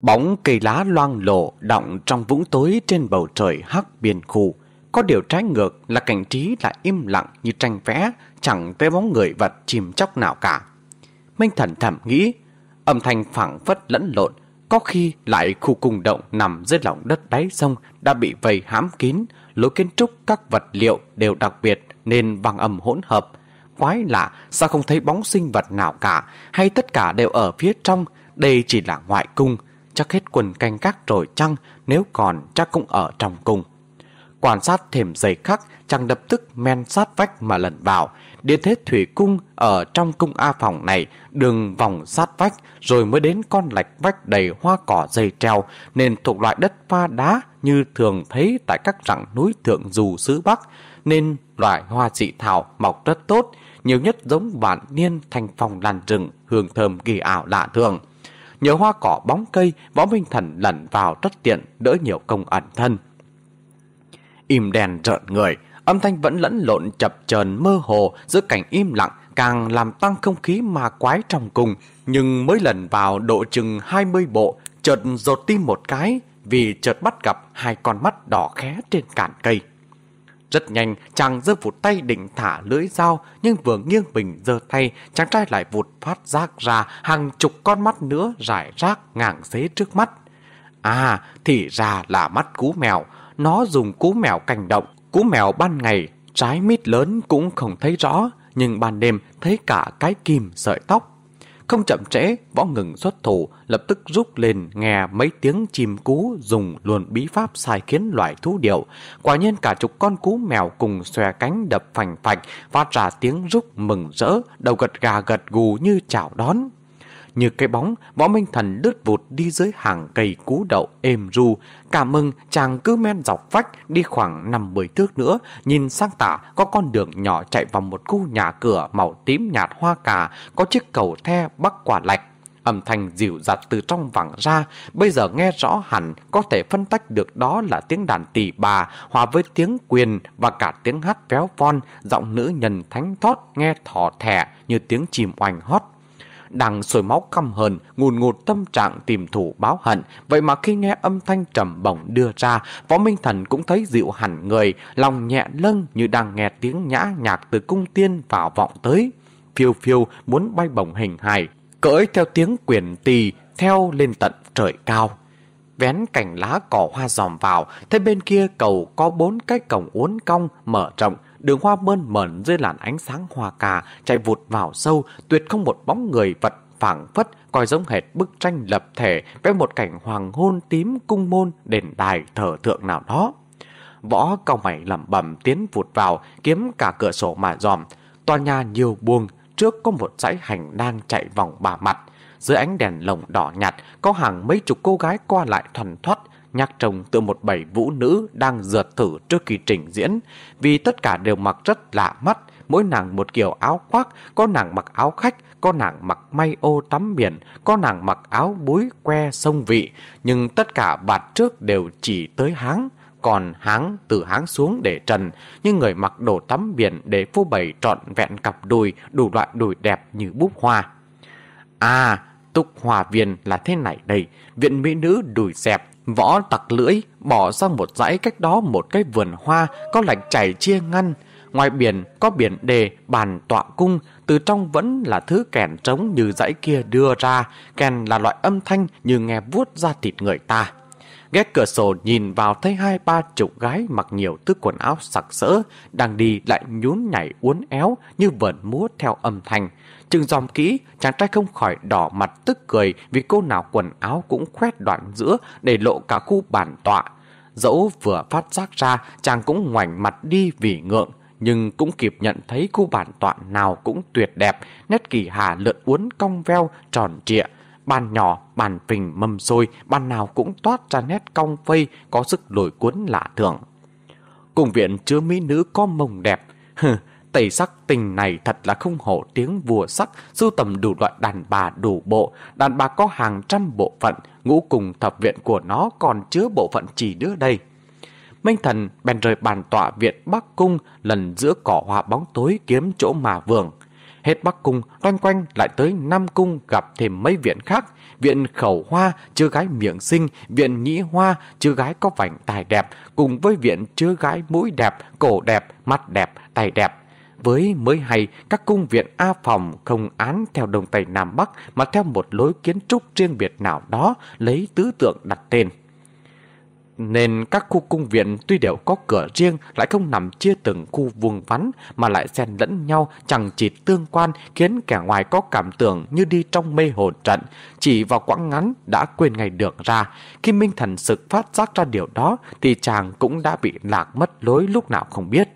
Bóng cây lá loang lộ động trong vũng tối trên bầu trời hắc biển khu. Có điều trái ngược là cảnh trí lại im lặng như tranh vẽ, chẳng tới bóng người vật chìm chóc nào cả. Minh thần thầm nghĩ, âm thanh phẳng phất lẫn lộn, có khi lại khu cung động nằm dưới lòng đất đáy sông đã bị vây hãm kín, lối kiến trúc các vật liệu đều đặc biệt nên vang âm hỗn hợp. Quái lạ, sao không thấy bóng sinh vật nào cả, hay tất cả đều ở phía trong, đây chỉ là ngoại cung, chắc hết quần canh các rồi chăng, nếu còn chắc cũng ở trong cung. Quan sát thềm dày khắc, chàng đập tức men sát vách mà lần vào. địa thế thủy cung ở trong cung A phòng này, đường vòng sát vách, rồi mới đến con lạch vách đầy hoa cỏ dây treo, nên thuộc loại đất pha đá như thường thấy tại các rặng núi thượng dù xứ Bắc, nên loại hoa dị thảo mọc rất tốt, nhiều nhất giống bản niên thành phòng làn rừng, hương thơm kỳ ảo lạ thường. Nhờ hoa cỏ bóng cây, võ minh thần lẩn vào rất tiện, đỡ nhiều công ẩn thân. Im đèn rợn người, âm thanh vẫn lẫn lộn chập chờn mơ hồ giữa cảnh im lặng càng làm tăng không khí ma quái trong cùng. Nhưng mới lần vào độ chừng 20 bộ, chợt rột tim một cái vì chợt bắt gặp hai con mắt đỏ khé trên cản cây. Rất nhanh, chàng giơ vụt tay định thả lưỡi dao, nhưng vừa nghiêng mình giơ tay, chàng trai lại vụt phát giác ra hàng chục con mắt nữa rải rác ngang xế trước mắt. À, thì ra là mắt cú mèo, nó dùng cú mèo cảnh động, cú mèo ban ngày, trái mít lớn cũng không thấy rõ, nhưng ban đêm thấy cả cái kim sợi tóc. Không chậm trễ, võ ngừng xuất thủ, lập tức rút lên nghe mấy tiếng chim cú dùng luồn bí pháp sai khiến loại thú điệu. Quả nhiên cả chục con cú mèo cùng xòe cánh đập phành phạch, phát ra tiếng rúc mừng rỡ, đầu gật gà gật gù như chào đón. Như cái bóng, võ minh thần lướt vụt đi dưới hàng cây cú đậu êm ru. Cảm mừng chàng cứ men dọc vách đi khoảng 50 thước nữa, nhìn sang tả có con đường nhỏ chạy vào một khu nhà cửa màu tím nhạt hoa cà, có chiếc cầu the bắc quả lạch. Âm thanh dịu dặt từ trong vẳng ra, bây giờ nghe rõ hẳn có thể phân tách được đó là tiếng đàn tỳ bà hòa với tiếng quyền và cả tiếng hát véo von, giọng nữ nhân thánh thót nghe thỏ thẻ như tiếng chim oanh hót đang sôi máu căm hờn, ngùn ngụt tâm trạng tìm thủ báo hận. Vậy mà khi nghe âm thanh trầm bổng đưa ra, Võ Minh Thần cũng thấy dịu hẳn người, lòng nhẹ lâng như đang nghe tiếng nhã nhạc từ cung tiên vào vọng tới. Phiêu phiêu muốn bay bổng hình hài, cỡi theo tiếng quyền tỳ, theo lên tận trời cao vén cành lá cỏ hoa dòm vào, thấy bên kia cầu có bốn cái cổng uốn cong mở rộng, đường hoa mơn mởn dưới làn ánh sáng hoa cà chạy vụt vào sâu, tuyệt không một bóng người vật phảng phất, coi giống hệt bức tranh lập thể vẽ một cảnh hoàng hôn tím cung môn đền đài thờ thượng nào đó. Võ cao mày lẩm bẩm tiến vụt vào, kiếm cả cửa sổ mà dòm. Tòa nhà nhiều buông, trước có một dãy hành đang chạy vòng bà mặt. Dưới ánh đèn lồng đỏ nhạt, có hàng mấy chục cô gái qua lại thuần thoát, nhạc trông từ một bảy vũ nữ đang dượt thử trước kỳ trình diễn, vì tất cả đều mặc rất lạ mắt, mỗi nàng một kiểu áo khoác, có nàng mặc áo khách, có nàng mặc may ô tắm biển, có nàng mặc áo búi que sông vị, nhưng tất cả bạt trước đều chỉ tới háng, còn háng từ háng xuống để trần, nhưng người mặc đồ tắm biển để phô bày trọn vẹn cặp đùi, đủ loại đùi đẹp như búp hoa. À, túc hòa viên là thế này đây, viện mỹ nữ đùi dẹp, Võ tặc lưỡi bỏ sang một dãy cách đó một cái vườn hoa có lạch chảy chia ngăn. Ngoài biển có biển đề, bàn tọa cung, từ trong vẫn là thứ kèn trống như dãy kia đưa ra, kèn là loại âm thanh như nghe vuốt ra thịt người ta. Ghé cửa sổ nhìn vào thấy hai ba chục gái mặc nhiều thứ quần áo sặc sỡ, đang đi lại nhún nhảy uốn éo như vợn múa theo âm thanh. Chừng dòm kỹ, chàng trai không khỏi đỏ mặt tức cười vì cô nào quần áo cũng khoét đoạn giữa để lộ cả khu bản tọa. Dẫu vừa phát giác ra, chàng cũng ngoảnh mặt đi vì ngượng, nhưng cũng kịp nhận thấy khu bản tọa nào cũng tuyệt đẹp, nét kỳ hà lượn uốn cong veo, tròn trịa. Bàn nhỏ, bàn phình mâm xôi, bàn nào cũng toát ra nét cong phây, có sức lồi cuốn lạ thường. Cùng viện chứa mỹ nữ có mông đẹp, Tây sắc tình này thật là không hổ tiếng vua sắc, sưu tầm đủ loại đàn bà đủ bộ, đàn bà có hàng trăm bộ phận, ngũ cùng thập viện của nó còn chứa bộ phận chỉ đứa đây. Minh thần bèn rời bàn tọa viện Bắc Cung lần giữa cỏ hoa bóng tối kiếm chỗ mà vườn. Hết Bắc Cung, loanh quanh lại tới Nam Cung gặp thêm mấy viện khác. Viện Khẩu Hoa, chứa gái miệng xinh, viện Nhĩ Hoa, chứa gái có vành tài đẹp, cùng với viện chứa gái mũi đẹp, cổ đẹp, mắt đẹp, tay đẹp. Với mới hay, các cung viện A phòng không án theo Đông Tây Nam Bắc mà theo một lối kiến trúc riêng biệt nào đó lấy tứ tượng đặt tên. Nên các khu cung viện tuy đều có cửa riêng lại không nằm chia từng khu vuông vắn mà lại xen lẫn nhau chẳng chỉ tương quan khiến kẻ ngoài có cảm tưởng như đi trong mê hồn trận. Chỉ vào quãng ngắn đã quên ngày được ra. Khi Minh Thần sực phát giác ra điều đó thì chàng cũng đã bị lạc mất lối lúc nào không biết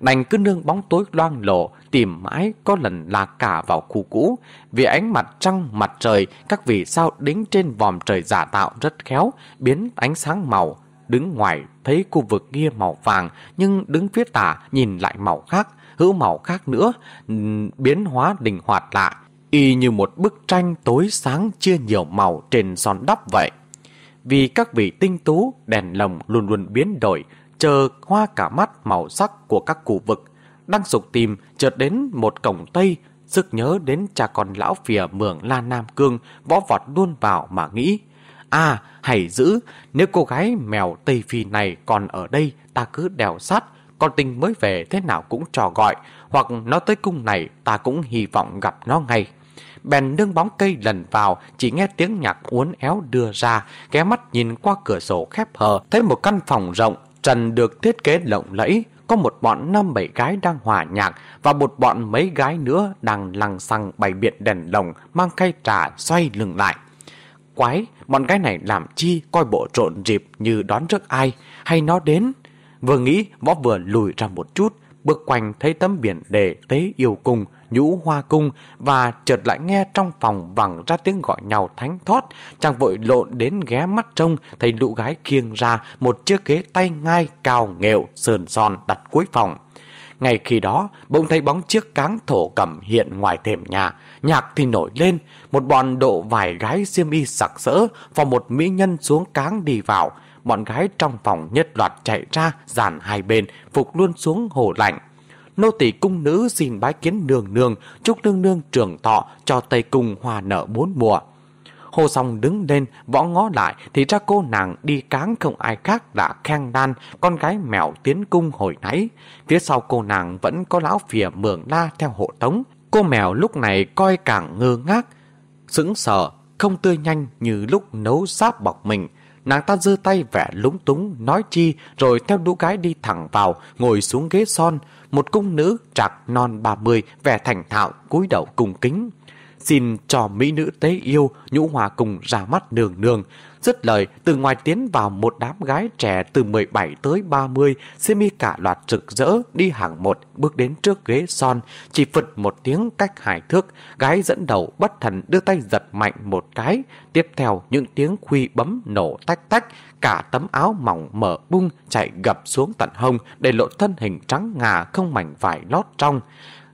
đành cứ nương bóng tối loang lộ, tìm mãi có lần lạc cả vào khu cũ. Vì ánh mặt trăng, mặt trời, các vì sao đính trên vòm trời giả tạo rất khéo, biến ánh sáng màu. Đứng ngoài thấy khu vực kia màu vàng, nhưng đứng phía tả nhìn lại màu khác, hữu màu khác nữa, biến hóa đình hoạt lạ, y như một bức tranh tối sáng chia nhiều màu trên son đắp vậy. Vì các vị tinh tú, đèn lồng luôn luôn biến đổi, chờ hoa cả mắt màu sắc của các cụ vực. Đang sục tìm, chợt đến một cổng Tây, sức nhớ đến cha con lão phìa mường La Nam Cương, võ vọt luôn vào mà nghĩ. À, hãy giữ, nếu cô gái mèo Tây Phi này còn ở đây, ta cứ đèo sát, con tình mới về thế nào cũng trò gọi, hoặc nó tới cung này, ta cũng hy vọng gặp nó ngay. Bèn nương bóng cây lần vào, chỉ nghe tiếng nhạc uốn éo đưa ra, ghé mắt nhìn qua cửa sổ khép hờ, thấy một căn phòng rộng, Trần được thiết kế lộng lẫy, có một bọn năm bảy gái đang hòa nhạc và một bọn mấy gái nữa đang lăng xăng bày biện đèn lồng mang cây trà xoay lưng lại. Quái, bọn gái này làm chi coi bộ trộn dịp như đón trước ai hay nó đến. Vừa nghĩ võ vừa lùi ra một chút, bước quanh thấy tấm biển đề tế yêu cung, nhũ hoa cung và chợt lại nghe trong phòng vẳng ra tiếng gọi nhau thánh thót. Chàng vội lộn đến ghé mắt trông thấy lũ gái kiêng ra một chiếc ghế tay ngai cao nghệu sườn son đặt cuối phòng. Ngay khi đó, bỗng thấy bóng chiếc cáng thổ cầm hiện ngoài thềm nhà. Nhạc thì nổi lên, một bọn độ vài gái xiêm y sặc sỡ, và một mỹ nhân xuống cáng đi vào. Bọn gái trong phòng nhất loạt chạy ra, dàn hai bên, phục luôn xuống hồ lạnh nô tỳ cung nữ xin bái kiến nương nương, chúc nương nương trường thọ cho Tây Cung hòa nở bốn mùa. Hồ Song đứng lên, võ ngó lại thì ra cô nàng đi cáng không ai khác đã khen đan, con gái mèo tiến cung hồi nãy. Phía sau cô nàng vẫn có lão phìa mường la theo hộ tống. Cô mèo lúc này coi càng ngơ ngác, sững sờ, không tươi nhanh như lúc nấu sáp bọc mình. Nàng ta giơ tay vẻ lúng túng, nói chi, rồi theo đũ gái đi thẳng vào, ngồi xuống ghế son. Một cung nữ trạc non ba mươi, vẻ thành thạo, cúi đầu cung kính. Xin cho mỹ nữ tế yêu, nhũ hòa cùng ra mắt nương nương. Dứt lời, từ ngoài tiến vào một đám gái trẻ từ 17 tới 30, semi cả loạt rực rỡ, đi hàng một, bước đến trước ghế son, chỉ phật một tiếng cách hải thước, gái dẫn đầu bất thần đưa tay giật mạnh một cái, tiếp theo những tiếng khuy bấm nổ tách tách, cả tấm áo mỏng mở bung chạy gập xuống tận hông để lộ thân hình trắng ngà không mảnh vải lót trong.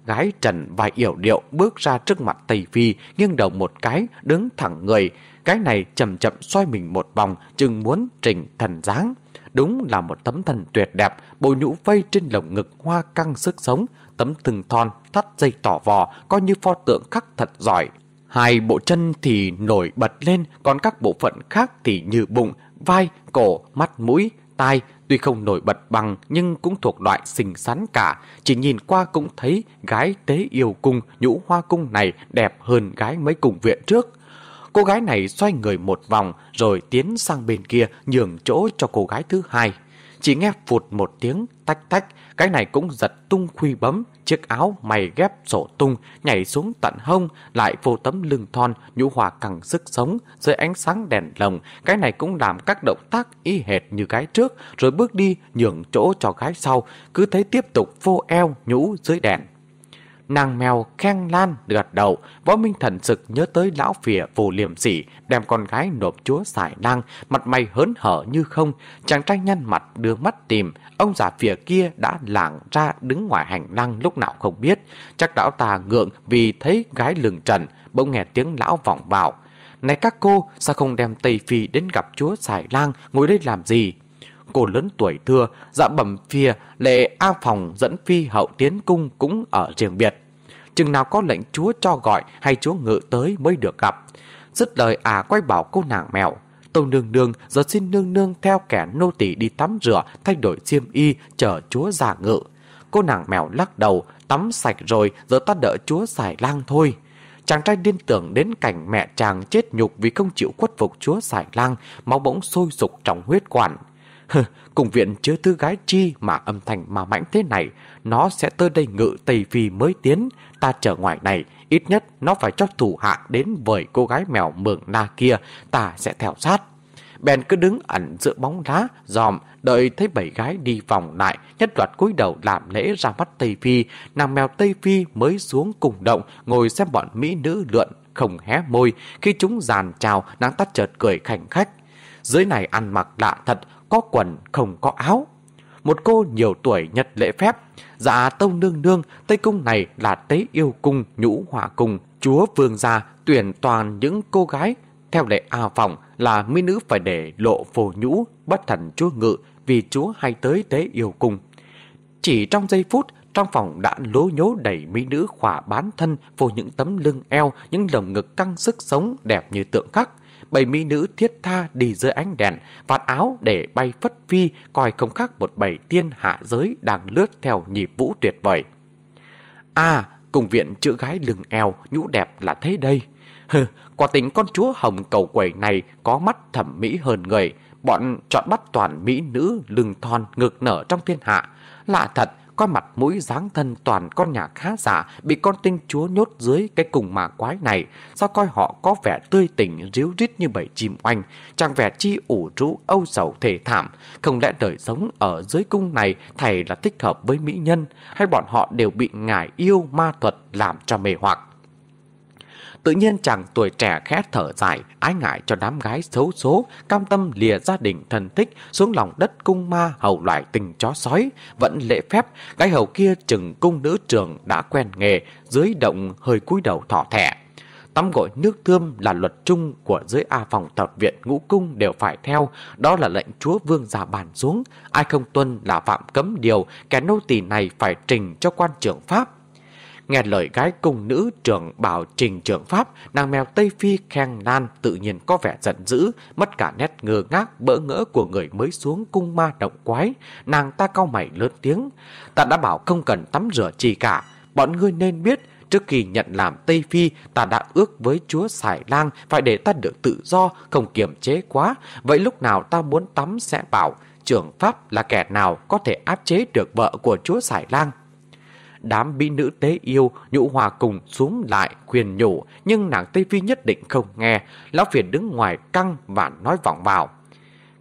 Gái trần vài yểu điệu bước ra trước mặt Tây Phi, nghiêng đầu một cái, đứng thẳng người, cái này chậm chậm xoay mình một vòng, chừng muốn trình thần dáng. Đúng là một tấm thần tuyệt đẹp, bồi nhũ vây trên lồng ngực hoa căng sức sống, tấm từng thon, thắt dây tỏ vò, coi như pho tượng khắc thật giỏi. Hai bộ chân thì nổi bật lên, còn các bộ phận khác thì như bụng, vai, cổ, mắt, mũi, tai, tuy không nổi bật bằng nhưng cũng thuộc loại xinh xắn cả. Chỉ nhìn qua cũng thấy gái tế yêu cung, nhũ hoa cung này đẹp hơn gái mấy cùng viện trước. Cô gái này xoay người một vòng rồi tiến sang bên kia nhường chỗ cho cô gái thứ hai. Chỉ nghe phụt một tiếng tách tách, cái này cũng giật tung khuy bấm, chiếc áo mày ghép sổ tung, nhảy xuống tận hông, lại vô tấm lưng thon, nhũ hòa cẳng sức sống, dưới ánh sáng đèn lồng, cái này cũng làm các động tác y hệt như cái trước, rồi bước đi nhường chỗ cho gái sau, cứ thấy tiếp tục vô eo nhũ dưới đèn. Nàng mèo khen lan gật đầu, võ minh thần sực nhớ tới lão phìa phù liềm sỉ, đem con gái nộp chúa xài lang, mặt mày hớn hở như không, chàng trai nhăn mặt đưa mắt tìm, ông già phìa kia đã lảng ra đứng ngoài hành lang lúc nào không biết, chắc lão ta ngượng vì thấy gái lừng trần, bỗng nghe tiếng lão vọng vào. Này các cô, sao không đem Tây Phi đến gặp chúa xài lang, ngồi đây làm gì? Cô lớn tuổi thưa, dạ bẩm phìa, lệ A Phòng dẫn phi hậu tiến cung cũng ở riêng biệt. chừng nào có lệnh chúa cho gọi hay chúa ngự tới mới được gặp. Dứt lời à quay bảo cô nàng mèo. Tâu nương nương giờ xin nương nương theo kẻ nô tỳ đi tắm rửa, thay đổi xiêm y, chờ chúa giả ngự. Cô nàng mèo lắc đầu, tắm sạch rồi, giờ ta đợi chúa xài lang thôi. Chàng trai điên tưởng đến cảnh mẹ chàng chết nhục vì không chịu khuất phục chúa xài lang, máu bỗng sôi sục trong huyết quản. Cùng viện chứa thư gái chi mà âm thanh mà mãnh thế này, nó sẽ tới đây ngự Tây Phi mới tiến, ta chờ ngoài này, ít nhất nó phải cho thủ hạ đến với cô gái mèo mường na kia, ta sẽ theo sát. Bèn cứ đứng ẩn giữa bóng đá, dòm, đợi thấy bảy gái đi vòng lại, nhất loạt cúi đầu làm lễ ra mắt Tây Phi, nàng mèo Tây Phi mới xuống cùng động, ngồi xem bọn mỹ nữ lượn, không hé môi, khi chúng giàn chào, nàng tắt chợt cười khảnh khách. Dưới này ăn mặc lạ thật, có quần không có áo. Một cô nhiều tuổi nhật lễ phép, dạ tông nương nương, Tây Cung này là tế yêu cung, nhũ hỏa cung, chúa vương gia tuyển toàn những cô gái. Theo lệ A phòng là mỹ nữ phải để lộ phổ nhũ, bất thần chúa ngự vì chúa hay tới tế yêu cung. Chỉ trong giây phút, trong phòng đã lố nhố đầy mỹ nữ khỏa bán thân vô những tấm lưng eo, những lồng ngực căng sức sống đẹp như tượng khắc bảy mỹ nữ thiết tha đi dưới ánh đèn, vạt áo để bay phất phi, coi không khác một bảy tiên hạ giới đang lướt theo nhịp vũ tuyệt vời. À, cùng viện chữ gái lưng eo, nhũ đẹp là thế đây. Hừ, quả tính con chúa hồng cầu quẩy này có mắt thẩm mỹ hơn người, bọn chọn bắt toàn mỹ nữ lưng thon ngực nở trong thiên hạ. Lạ thật, có mặt mũi dáng thân toàn con nhà khá giả bị con tinh chúa nhốt dưới cái cùng mà quái này. Sao coi họ có vẻ tươi tỉnh ríu rít như bầy chim oanh, chẳng vẻ chi ủ rũ âu sầu thể thảm. Không lẽ đời sống ở dưới cung này thầy là thích hợp với mỹ nhân, hay bọn họ đều bị ngải yêu ma thuật làm cho mê hoặc. Tự nhiên chàng tuổi trẻ khẽ thở dài, ái ngại cho đám gái xấu số, cam tâm lìa gia đình thân thích, xuống lòng đất cung ma hầu loại tình chó sói, vẫn lễ phép, gái hầu kia chừng cung nữ trường đã quen nghề, dưới động hơi cúi đầu thọ thẻ. Tắm gội nước thơm là luật chung của dưới A phòng tập viện ngũ cung đều phải theo, đó là lệnh chúa vương giả bàn xuống, ai không tuân là phạm cấm điều, kẻ nô tỳ này phải trình cho quan trưởng pháp. Nghe lời gái cung nữ trưởng bảo trình trưởng pháp, nàng mèo Tây Phi khen nan tự nhiên có vẻ giận dữ, mất cả nét ngơ ngác bỡ ngỡ của người mới xuống cung ma động quái. Nàng ta cau mày lớn tiếng, ta đã bảo không cần tắm rửa chi cả, bọn ngươi nên biết Trước khi nhận làm Tây Phi, ta đã ước với chúa Sải Lang phải để ta được tự do, không kiềm chế quá. Vậy lúc nào ta muốn tắm sẽ bảo, trưởng Pháp là kẻ nào có thể áp chế được vợ của chúa Sải Lang đám mỹ nữ tế yêu nhũ hòa cùng xuống lại khuyên nhủ, nhưng nàng Tây Phi nhất định không nghe. Lão phiền đứng ngoài căng và nói vọng vào.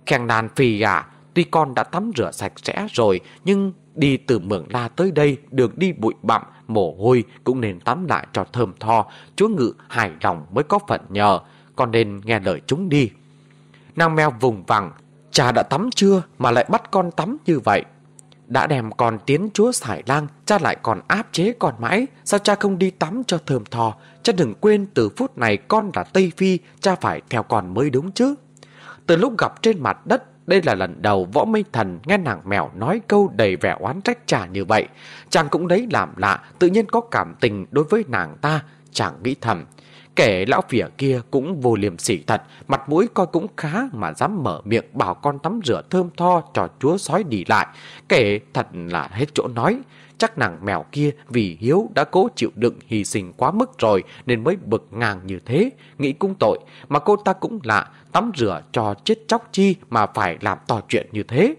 Khen đàn phi à tuy con đã tắm rửa sạch sẽ rồi, nhưng đi từ mường la tới đây đường đi bụi bặm, mồ hôi cũng nên tắm lại cho thơm tho. Chúa ngự hài lòng mới có phận nhờ, con nên nghe lời chúng đi. Nàng mèo vùng vằng, cha đã tắm chưa mà lại bắt con tắm như vậy? Đã đem con tiến chúa Sải Lang, cha lại còn áp chế con mãi, sao cha không đi tắm cho thơm thò, cha đừng quên từ phút này con là Tây Phi, cha phải theo con mới đúng chứ. Từ lúc gặp trên mặt đất, đây là lần đầu võ minh thần nghe nàng mèo nói câu đầy vẻ oán trách trà như vậy. Chàng cũng đấy làm lạ, tự nhiên có cảm tình đối với nàng ta, chàng nghĩ thầm. Kể lão phỉa kia cũng vô liềm sỉ thật, mặt mũi coi cũng khá mà dám mở miệng bảo con tắm rửa thơm tho cho chúa sói đi lại. Kể thật là hết chỗ nói. Chắc nàng mèo kia vì hiếu đã cố chịu đựng hy sinh quá mức rồi nên mới bực ngang như thế, nghĩ cũng tội. Mà cô ta cũng lạ, tắm rửa cho chết chóc chi mà phải làm to chuyện như thế.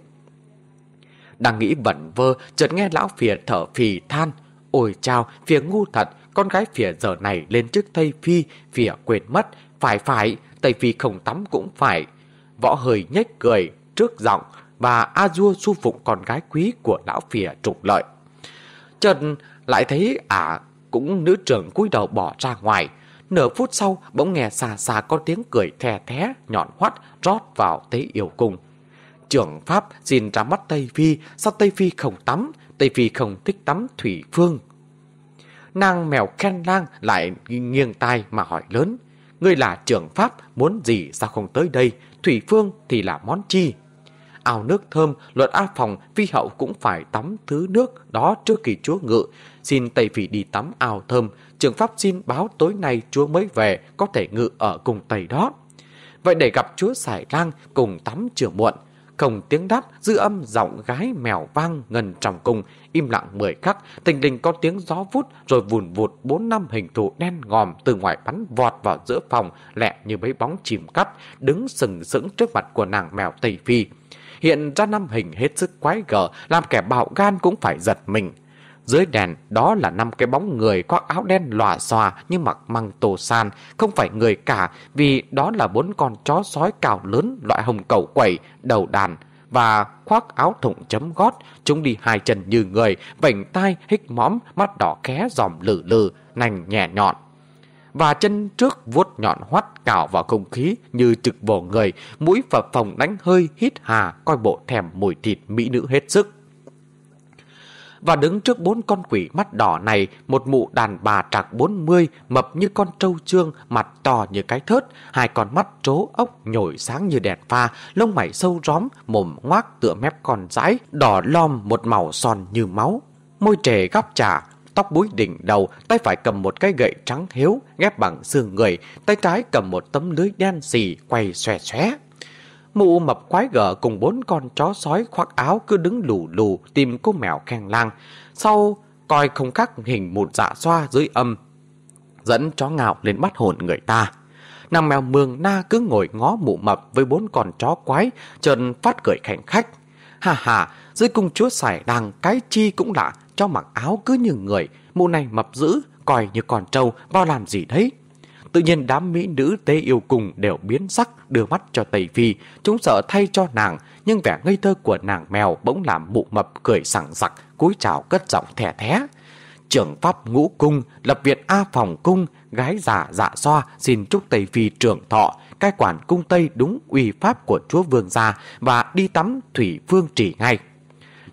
Đang nghĩ bẩn vơ, chợt nghe lão phìa thở phì than. Ôi chao, phìa ngu thật, con gái phỉa giờ này lên trước Tây Phi, phỉa quên mất, phải phải, Tây Phi không tắm cũng phải. Võ hơi nhếch cười, trước giọng, và A Dua su phụng con gái quý của lão phỉa trục lợi. Chợt lại thấy ả à, cũng nữ trưởng cúi đầu bỏ ra ngoài. Nửa phút sau bỗng nghe xa xa có tiếng cười thè thé, nhọn hoắt rót vào tế yêu cung. Trưởng Pháp xin ra mắt Tây Phi, sao Tây Phi không tắm, Tây Phi không thích tắm thủy phương. Nàng mèo khen lang lại nghiêng tai mà hỏi lớn. Ngươi là trưởng Pháp, muốn gì sao không tới đây, Thủy Phương thì là món chi. ao nước thơm, luật A Phòng phi hậu cũng phải tắm thứ nước đó trước kỳ chúa ngự. Xin Tây phỉ đi tắm ao thơm, trưởng pháp xin báo tối nay chúa mới về, có thể ngự ở cùng Tây đó. Vậy để gặp chúa Sải Lang cùng tắm chưa muộn, không tiếng đáp, dư âm giọng gái mèo vang ngân trong cung, im lặng mười khắc, tình đình có tiếng gió vút rồi vùn vụt bốn năm hình thù đen ngòm từ ngoài bắn vọt vào giữa phòng, lẹ như mấy bóng chìm cắt, đứng sừng sững trước mặt của nàng mèo Tây Phi. Hiện ra năm hình hết sức quái gở, làm kẻ bạo gan cũng phải giật mình. Dưới đèn đó là năm cái bóng người khoác áo đen lòa xòa như mặc măng tổ san, không phải người cả vì đó là bốn con chó sói cào lớn loại hồng cầu quẩy, đầu đàn. Và khoác áo thụng chấm gót, chúng đi hai chân như người, vảnh tai, hích móm, mắt đỏ khé dòm lử lử, nành nhẹ nhọn. Và chân trước vuốt nhọn hoắt cào vào không khí như trực vồ người, mũi phập phồng đánh hơi hít hà coi bộ thèm mùi thịt mỹ nữ hết sức và đứng trước bốn con quỷ mắt đỏ này, một mụ đàn bà trạc bốn mươi, mập như con trâu trương, mặt to như cái thớt, hai con mắt trố ốc nhồi sáng như đèn pha, lông mày sâu róm, mồm ngoác tựa mép con rãi, đỏ lom một màu son như máu. Môi trề góc trà, tóc búi đỉnh đầu, tay phải cầm một cái gậy trắng hiếu, ghép bằng xương người, tay trái cầm một tấm lưới đen xì, quay xòe xòe. Mụ mập quái gở cùng bốn con chó sói khoác áo cứ đứng lù lù tìm cô mèo khen lang. Sau coi không khác hình một dạ xoa dưới âm. Dẫn chó ngạo lên bắt hồn người ta. Nàng mèo mường na cứ ngồi ngó mụ mập với bốn con chó quái, trần phát cười khảnh khách. Hà hà, dưới cung chúa xài đàng cái chi cũng lạ, cho mặc áo cứ như người, mụ này mập dữ, coi như con trâu, bao làm gì đấy. Tự nhiên đám mỹ nữ tế yêu cùng đều biến sắc đưa mắt cho Tây Phi. Chúng sợ thay cho nàng, nhưng vẻ ngây thơ của nàng mèo bỗng làm mụ mập cười sẵn sặc, cúi chào cất giọng thẻ thé. Trưởng pháp ngũ cung, lập viện A phòng cung, gái giả dạ xoa xin chúc Tây Phi trưởng thọ, cai quản cung Tây đúng uy pháp của chúa vương gia và đi tắm thủy phương trì ngay.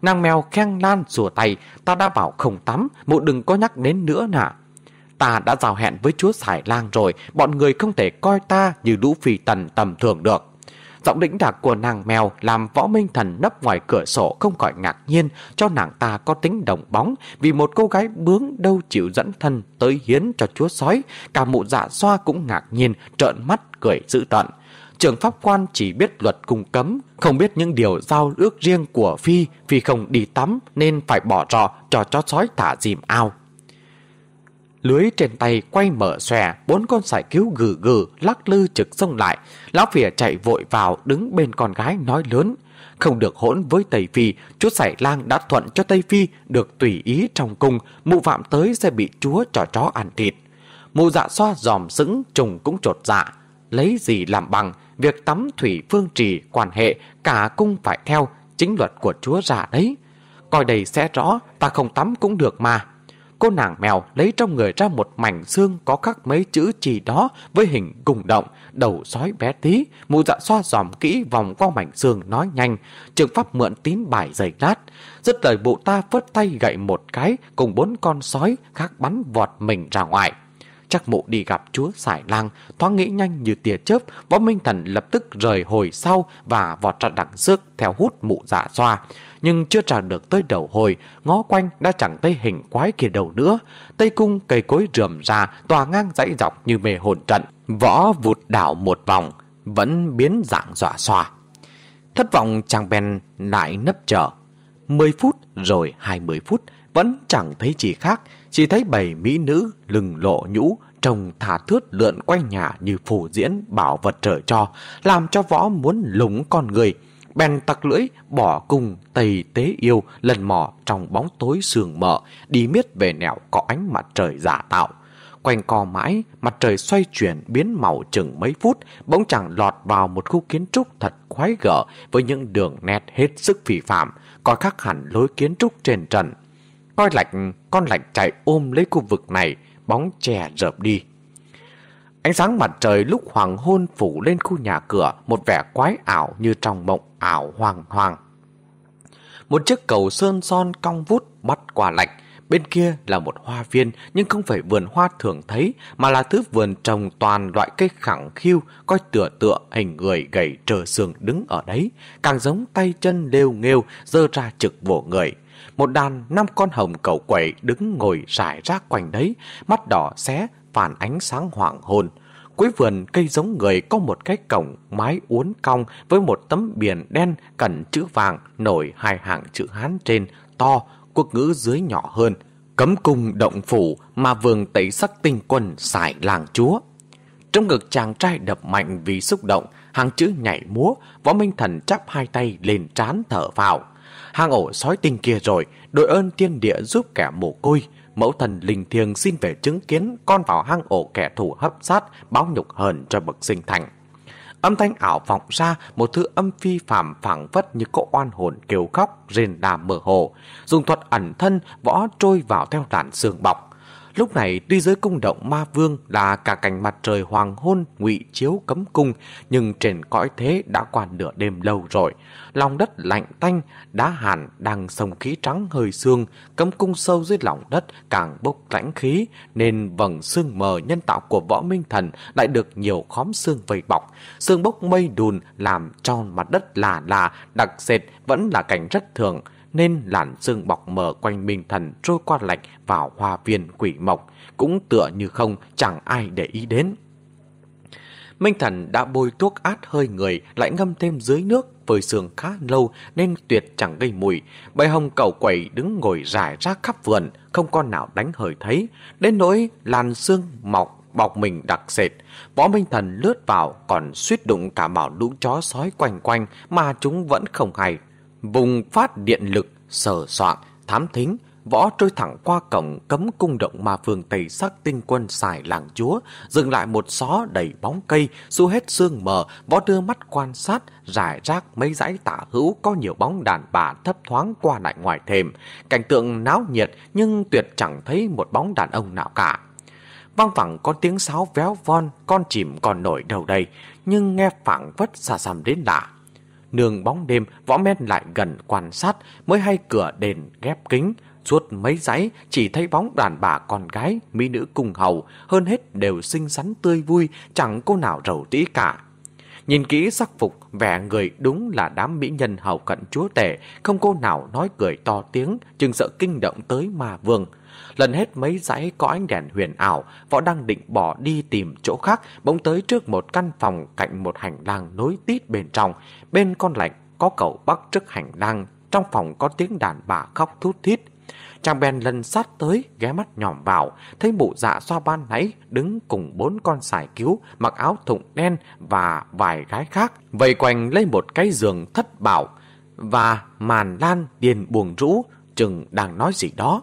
Nàng mèo khen lan rùa tay, ta đã bảo không tắm, mụ đừng có nhắc đến nữa nà. Ta đã giao hẹn với chúa Sải Lang rồi, bọn người không thể coi ta như lũ phi tần tầm thường được. Giọng đĩnh đạc của nàng mèo làm võ minh thần nấp ngoài cửa sổ không khỏi ngạc nhiên cho nàng ta có tính đồng bóng vì một cô gái bướng đâu chịu dẫn thân tới hiến cho chúa sói. Cả mụ dạ xoa cũng ngạc nhiên, trợn mắt, cười dữ tận. Trường pháp quan chỉ biết luật cung cấm, không biết những điều giao ước riêng của Phi, Phi không đi tắm nên phải bỏ trò cho chó sói thả dìm ao. Lưới trên tay quay mở xòe, bốn con sải cứu gừ gừ, lắc lư trực xông lại. Lão phìa chạy vội vào, đứng bên con gái nói lớn. Không được hỗn với Tây Phi, chúa sải lang đã thuận cho Tây Phi được tùy ý trong cung, mụ phạm tới sẽ bị chúa trò chó ăn thịt. Mụ dạ xoa giòm sững, trùng cũng trột dạ. Lấy gì làm bằng, việc tắm thủy phương trì, quan hệ, cả cung phải theo, chính luật của chúa giả đấy. Coi đây sẽ rõ, ta không tắm cũng được mà. Cô nàng mèo lấy trong người ra một mảnh xương có khắc mấy chữ chỉ đó với hình cùng động, đầu sói bé tí. Mụ dạ xoa dòm kỹ vòng qua mảnh xương nói nhanh, trường pháp mượn tín bài dày lát. Rất lời bộ ta phớt tay gậy một cái cùng bốn con sói khác bắn vọt mình ra ngoài. Chắc mụ đi gặp chúa xài lang, thoáng nghĩ nhanh như tia chớp, võ minh thần lập tức rời hồi sau và vọt ra đằng sức theo hút mụ dạ xoa nhưng chưa trả được tới đầu hồi, ngó quanh đã chẳng thấy hình quái kia đầu nữa. Tây cung cây cối rườm ra, tòa ngang dãy dọc như mê hồn trận. Võ vụt đảo một vòng, vẫn biến dạng dọa xòa. Thất vọng chàng bèn lại nấp chờ. 10 phút rồi 20 phút, vẫn chẳng thấy gì khác, chỉ thấy bầy mỹ nữ lừng lộ nhũ, trông thả thướt lượn quanh nhà như phù diễn bảo vật trở cho, làm cho võ muốn lúng con người bèn tặc lưỡi bỏ cùng tầy tế yêu lần mò trong bóng tối sương mờ, đi miết về nẻo có ánh mặt trời giả tạo. Quanh co mãi, mặt trời xoay chuyển biến màu chừng mấy phút, bỗng chẳng lọt vào một khu kiến trúc thật khoái gở với những đường nét hết sức phỉ phạm coi khác hẳn lối kiến trúc trên trần. Coi lạnh, con lạnh chạy ôm lấy khu vực này, bóng chè rợp đi. Ánh sáng mặt trời lúc hoàng hôn phủ lên khu nhà cửa một vẻ quái ảo như trong mộng ảo hoàng hoàng. Một chiếc cầu sơn son cong vút bắt qua lạch, Bên kia là một hoa viên nhưng không phải vườn hoa thường thấy mà là thứ vườn trồng toàn loại cây khẳng khiu coi tựa tựa hình người gầy trờ xương đứng ở đấy, càng giống tay chân lêu nghêu dơ ra trực vỗ người. Một đàn năm con hồng cầu quẩy đứng ngồi rải rác quanh đấy, mắt đỏ xé, phản ánh sáng hoàng hôn. Cuối vườn cây giống người có một cái cổng mái uốn cong với một tấm biển đen cẩn chữ vàng nổi hai hàng chữ Hán trên to, quốc ngữ dưới nhỏ hơn. Cấm cung động phủ mà vườn tẩy sắc tinh quân xài làng chúa. Trong ngực chàng trai đập mạnh vì xúc động, hàng chữ nhảy múa, võ minh thần chắp hai tay lên trán thở vào. Hàng ổ sói tinh kia rồi, đội ơn tiên địa giúp kẻ mồ côi, mẫu thần linh thiêng xin về chứng kiến con vào hang ổ kẻ thù hấp sát, báo nhục hờn cho bậc sinh thành. Âm thanh ảo vọng ra một thứ âm phi phạm phẳng vất như cỗ oan hồn kêu khóc, rền đà mơ hồ. Dùng thuật ẩn thân, võ trôi vào theo đàn xương bọc. Lúc này tuy dưới cung động ma vương là cả cảnh mặt trời hoàng hôn ngụy chiếu cấm cung, nhưng trên cõi thế đã qua nửa đêm lâu rồi. Lòng đất lạnh tanh, đá hàn đang sông khí trắng hơi xương, cấm cung sâu dưới lòng đất càng bốc lãnh khí, nên vầng xương mờ nhân tạo của võ minh thần lại được nhiều khóm xương vây bọc. Xương bốc mây đùn làm tròn mặt đất là là, đặc sệt vẫn là cảnh rất thường, nên làn sương bọc mờ quanh Minh Thần trôi qua lạnh vào hoa viên quỷ mộc, cũng tựa như không chẳng ai để ý đến. Minh Thần đã bôi thuốc át hơi người lại ngâm thêm dưới nước với sương khá lâu nên tuyệt chẳng gây mùi. Bầy hồng cầu quẩy đứng ngồi rải rác khắp vườn, không con nào đánh hời thấy. Đến nỗi làn sương mọc bọc mình đặc sệt. Võ Minh Thần lướt vào còn suýt đụng cả bảo lũ chó sói quanh quanh mà chúng vẫn không hay. Vùng phát điện lực, sở soạn, thám thính, võ trôi thẳng qua cổng cấm cung động mà phường tây sắc tinh quân xài làng chúa, dừng lại một xó đầy bóng cây, xu hết sương mờ, võ đưa mắt quan sát, rải rác mấy dãy tả hữu có nhiều bóng đàn bà thấp thoáng qua lại ngoài thềm. Cảnh tượng náo nhiệt nhưng tuyệt chẳng thấy một bóng đàn ông nào cả. Văng vẳng có tiếng sáo véo von, con chìm còn nổi đầu đây, nhưng nghe phẳng vất xa xăm đến lạ nương bóng đêm, võ men lại gần quan sát, mới hay cửa đền ghép kính. Suốt mấy giấy chỉ thấy bóng đàn bà con gái, mỹ nữ cùng hầu, hơn hết đều xinh xắn tươi vui, chẳng cô nào rầu tí cả. Nhìn kỹ sắc phục, vẻ người đúng là đám mỹ nhân hầu cận chúa tể, không cô nào nói cười to tiếng, chừng sợ kinh động tới ma vương. Lần hết mấy dãy có ánh đèn huyền ảo, võ đang định bỏ đi tìm chỗ khác, bỗng tới trước một căn phòng cạnh một hành lang nối tít bên trong. Bên con lạnh có cậu bắc trước hành lang, trong phòng có tiếng đàn bà khóc thút thít. Chàng bèn lần sát tới, ghé mắt nhòm vào, thấy mụ dạ xoa ban nãy đứng cùng bốn con sải cứu, mặc áo thụng đen và vài gái khác, vây quanh lấy một cái giường thất bảo và màn lan điền buồn rũ, chừng đang nói gì đó.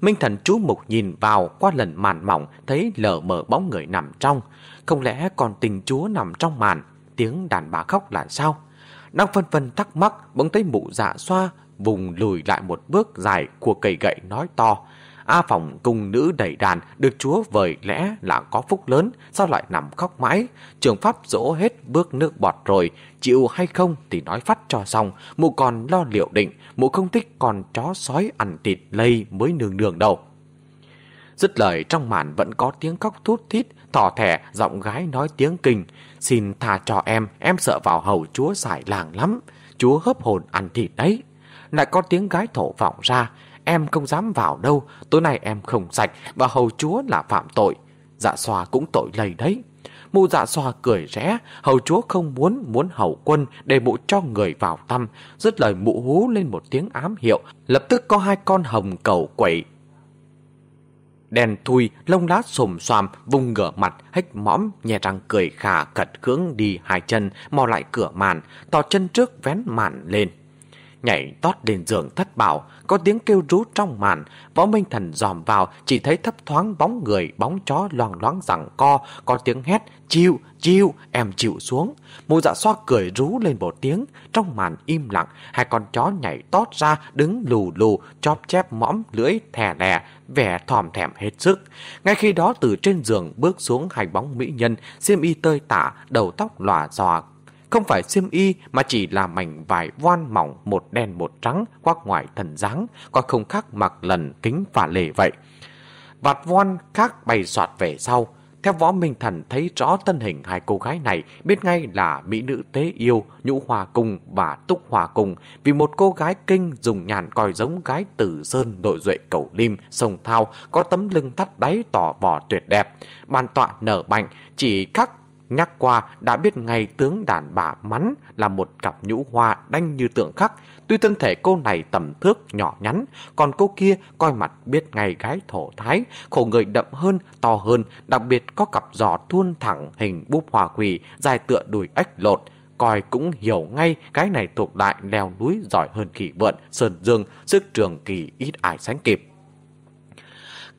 Minh thần chú mục nhìn vào qua lần màn mỏng thấy lờ mờ bóng người nằm trong. Không lẽ còn tình chúa nằm trong màn, tiếng đàn bà khóc là sao? Đang phân phân thắc mắc, bỗng thấy mụ dạ xoa, vùng lùi lại một bước dài của cây gậy nói to. A phòng cung nữ đầy đàn, được chúa vời lẽ là có phúc lớn, sao lại nằm khóc mãi? Trường pháp dỗ hết bước nước bọt rồi, chịu hay không thì nói phát cho xong, mụ còn lo liệu định, mụ không thích còn chó sói ăn thịt lây mới nương nương đâu. Dứt lời trong màn vẫn có tiếng khóc thút thít, thỏ thẻ, giọng gái nói tiếng kinh. Xin tha cho em, em sợ vào hầu chúa giải làng lắm. Chúa hấp hồn ăn thịt đấy. Lại có tiếng gái thổ vọng ra, em không dám vào đâu, tối nay em không sạch và hầu chúa là phạm tội. Dạ xoa cũng tội lầy đấy. Mụ dạ xoa cười rẽ, hầu chúa không muốn muốn hầu quân để mụ cho người vào tâm. Dứt lời mụ hú lên một tiếng ám hiệu, lập tức có hai con hồng cầu quẩy Đèn thui, lông lá xồm xoàm, vùng ngửa mặt, hách mõm, nhẹ răng cười khà cật khướng đi hai chân, mò lại cửa màn, tỏ chân trước vén màn lên. Nhảy tót lên giường thất bảo, có tiếng kêu rú trong màn, võ minh thần dòm vào, chỉ thấy thấp thoáng bóng người, bóng chó loang loáng rằng co, có tiếng hét, chịu, chịu, em chịu xuống. Mụ dạ xoa cười rú lên một tiếng, trong màn im lặng, hai con chó nhảy tót ra, đứng lù lù, chóp chép mõm lưỡi thè lè, vẻ thòm thèm hết sức. Ngay khi đó từ trên giường bước xuống hai bóng mỹ nhân, xiêm y tơi tả, đầu tóc lòa dò, không phải xiêm y mà chỉ là mảnh vải voan mỏng một đen một trắng qua ngoài thần dáng, coi không khác mặc lần kính phả lề vậy. Vạt voan khác bay soạt về sau, theo võ minh thần thấy rõ thân hình hai cô gái này, biết ngay là mỹ nữ tế yêu, nhũ hòa cung và túc hòa cung, vì một cô gái kinh dùng nhàn coi giống gái tử sơn nội duệ cầu lim, sông thao, có tấm lưng thắt đáy tỏ vỏ tuyệt đẹp. Bàn tọa nở bạnh, chỉ khắc Nhắc qua đã biết ngay tướng đàn bà mắn là một cặp nhũ hoa đanh như tượng khắc. Tuy thân thể cô này tầm thước nhỏ nhắn, còn cô kia coi mặt biết ngay gái thổ thái, khổ người đậm hơn, to hơn, đặc biệt có cặp giò thuôn thẳng hình búp hòa quỳ, dài tựa đùi ếch lột. Coi cũng hiểu ngay cái này thuộc đại leo núi giỏi hơn kỳ vượn, sơn dương, sức trường kỳ ít ai sánh kịp.